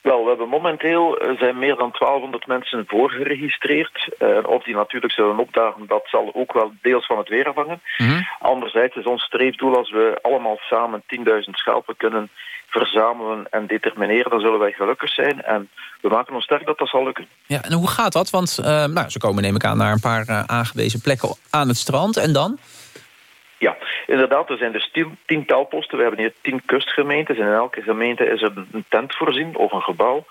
Wel, we hebben momenteel zijn meer dan 1200 mensen voorgeregistreerd. Uh, of die natuurlijk zullen opdagen, dat zal ook wel deels van het weer afhangen. Mm -hmm. Anderzijds is ons streefdoel als we allemaal samen 10.000 schelpen kunnen verzamelen en determineren, dan zullen wij gelukkig zijn. En we maken ons sterk dat dat zal lukken. Ja, en hoe gaat dat? Want uh, nou, ze komen neem ik aan naar een paar aangewezen plekken aan het strand. En dan? Ja, inderdaad, er zijn dus tien, tien telposten. We hebben hier tien kustgemeentes. En in elke gemeente is er een tent voorzien of een gebouw.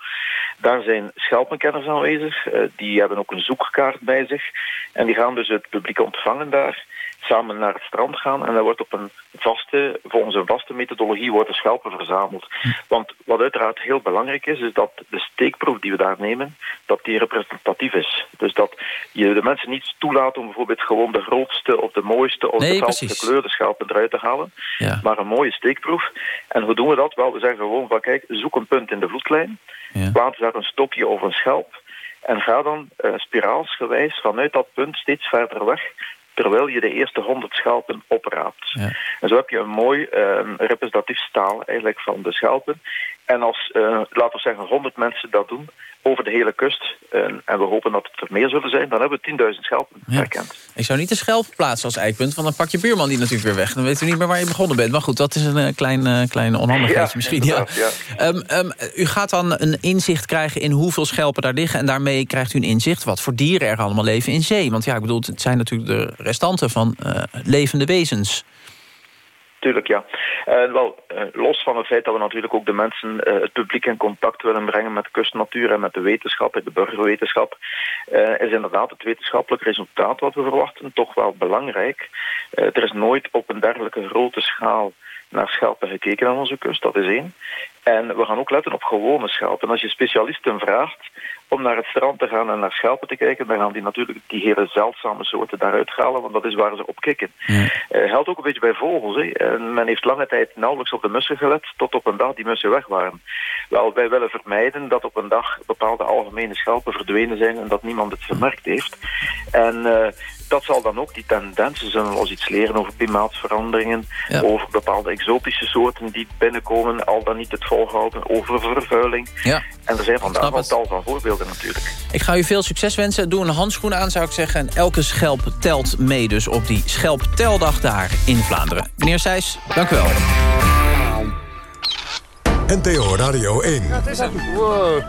Daar zijn schelpenkenners aanwezig. Uh, die hebben ook een zoekkaart bij zich. En die gaan dus het publiek ontvangen daar. Samen naar het strand gaan. En dan wordt op een vaste, volgens een vaste methodologie worden schelpen verzameld. Want wat uiteraard heel belangrijk is, is dat de steekproef die we daar nemen, dat die representatief is. Dus dat je de mensen niet toelaat om bijvoorbeeld gewoon de grootste of de mooiste of nee, de felste gekleurde schelpen eruit te halen. Ja. Maar een mooie steekproef. En hoe doen we dat? Wel, we zeggen gewoon van kijk, zoek een punt in de vloedlijn. Ja. Plaats daar een stokje of een schelp. En ga dan uh, spiraalsgewijs vanuit dat punt steeds verder weg terwijl je de eerste 100 schelpen opraapt. Ja. En zo heb je een mooi uh, representatief staal eigenlijk van de schelpen. En als, uh, laten we zeggen, 100 mensen dat doen over de hele kust, uh, en we hopen dat het er meer zullen zijn, dan hebben we 10.000 schelpen ja. herkend. Ik zou niet de schelp plaatsen als eikpunt, want dan pak je buurman die natuurlijk weer weg. Dan weet u niet meer waar je begonnen bent. Maar goed, dat is een uh, klein, uh, klein onhandigheidje ja, misschien. Ja. ja. Um, um, u gaat dan een inzicht krijgen in hoeveel schelpen daar liggen... en daarmee krijgt u een inzicht wat voor dieren er allemaal leven in zee. Want ja, ik bedoel, het zijn natuurlijk de restanten van uh, levende wezens. Tuurlijk, ja. Uh, wel, uh, los van het feit dat we natuurlijk ook de mensen, uh, het publiek in contact willen brengen met kustnatuur en met de wetenschap, de burgerwetenschap, is inderdaad het wetenschappelijk resultaat wat we verwachten toch wel belangrijk. er is nooit op een dergelijke grote schaal naar schelpen gekeken aan onze kust, dat is één. En we gaan ook letten op gewone schelpen. Als je specialisten vraagt om naar het strand te gaan en naar schelpen te kijken, dan gaan die natuurlijk die hele zeldzame soorten daaruit halen, want dat is waar ze op kikken. Ja. Uh, geldt ook een beetje bij vogels. Hè. En men heeft lange tijd nauwelijks op de mussen gelet, tot op een dag die mussen weg waren. Wel, wij willen vermijden dat op een dag bepaalde algemene schelpen verdwenen zijn en dat niemand het vermerkt heeft. En uh, dat zal dan ook die tendensen zullen ons iets leren over klimaatsveranderingen, ja. over bepaalde exotische soorten die binnenkomen, al dan niet het volhouden, over vervuiling. Ja. En er zijn vandaag al tal van voorbeelden natuurlijk. Ik ga u veel succes wensen. Doe een handschoen aan, zou ik zeggen. En elke schelp telt mee dus op die schelpteldag daar in Vlaanderen. Meneer Seijs, dank u wel. NTO Radio 1. Ja, het is. Wow.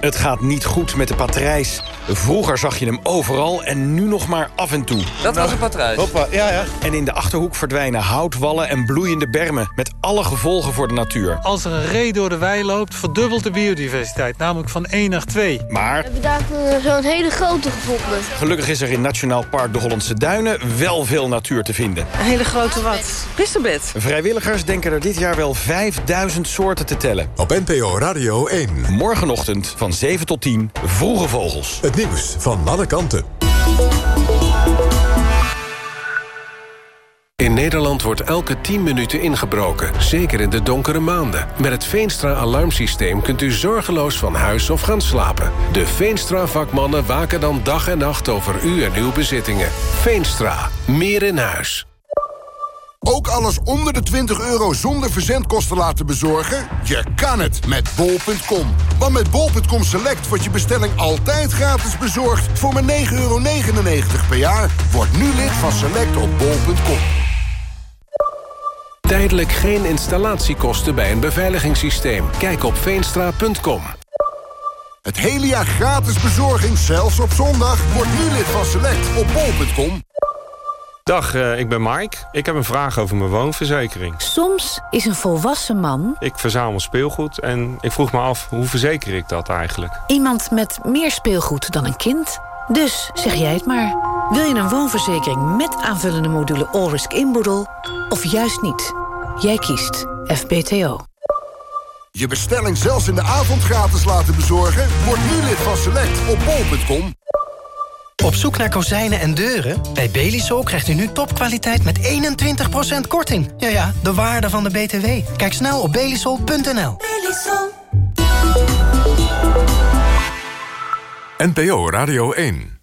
Het gaat niet goed met de patrijs. Vroeger zag je hem overal en nu nog maar af en toe. Dat was een patrijs. Hoppa, ja, ja. En in de Achterhoek verdwijnen houtwallen en bloeiende bermen... met alle gevolgen voor de natuur. Als er een ree door de wei loopt, verdubbelt de biodiversiteit. Namelijk van 1 naar 2. Maar... We hebben daar zo'n hele grote gevonden. Gelukkig is er in Nationaal Park de Hollandse Duinen... wel veel natuur te vinden. Een hele grote wat? Presterbed. Vrijwilligers denken er dit jaar wel 5000 soorten te tellen. Op NPO Radio 1. Morgenochtend van 7 tot 10, Vroege Vogels. Het nieuws van alle kanten. In Nederland wordt elke 10 minuten ingebroken, zeker in de donkere maanden. Met het Veenstra-alarmsysteem kunt u zorgeloos van huis of gaan slapen. De Veenstra-vakmannen waken dan dag en nacht over u en uw bezittingen. Veenstra, meer in huis. Ook alles onder de 20 euro zonder verzendkosten laten bezorgen? Je kan het met bol.com. Want met bol.com Select wordt je bestelling altijd gratis bezorgd... voor maar 9,99 euro per jaar. Word nu lid van Select op bol.com. Tijdelijk geen installatiekosten bij een beveiligingssysteem. Kijk op veenstra.com. Het hele jaar gratis bezorging, zelfs op zondag. Word nu lid van Select op bol.com. Dag, eh, ik ben Mike. Ik heb een vraag over mijn woonverzekering. Soms is een volwassen man... Ik verzamel speelgoed en ik vroeg me af, hoe verzeker ik dat eigenlijk? Iemand met meer speelgoed dan een kind. Dus zeg jij het maar. Wil je een woonverzekering met aanvullende module All-Risk Inboedel... of juist niet? Jij kiest FBTO. Je bestelling zelfs in de avond gratis laten bezorgen? Word nu lid van Select op bol.com. Op zoek naar kozijnen en deuren? Bij Belisol krijgt u nu topkwaliteit met 21% korting. Ja ja, de waarde van de BTW. Kijk snel op belisol.nl. NPO Radio 1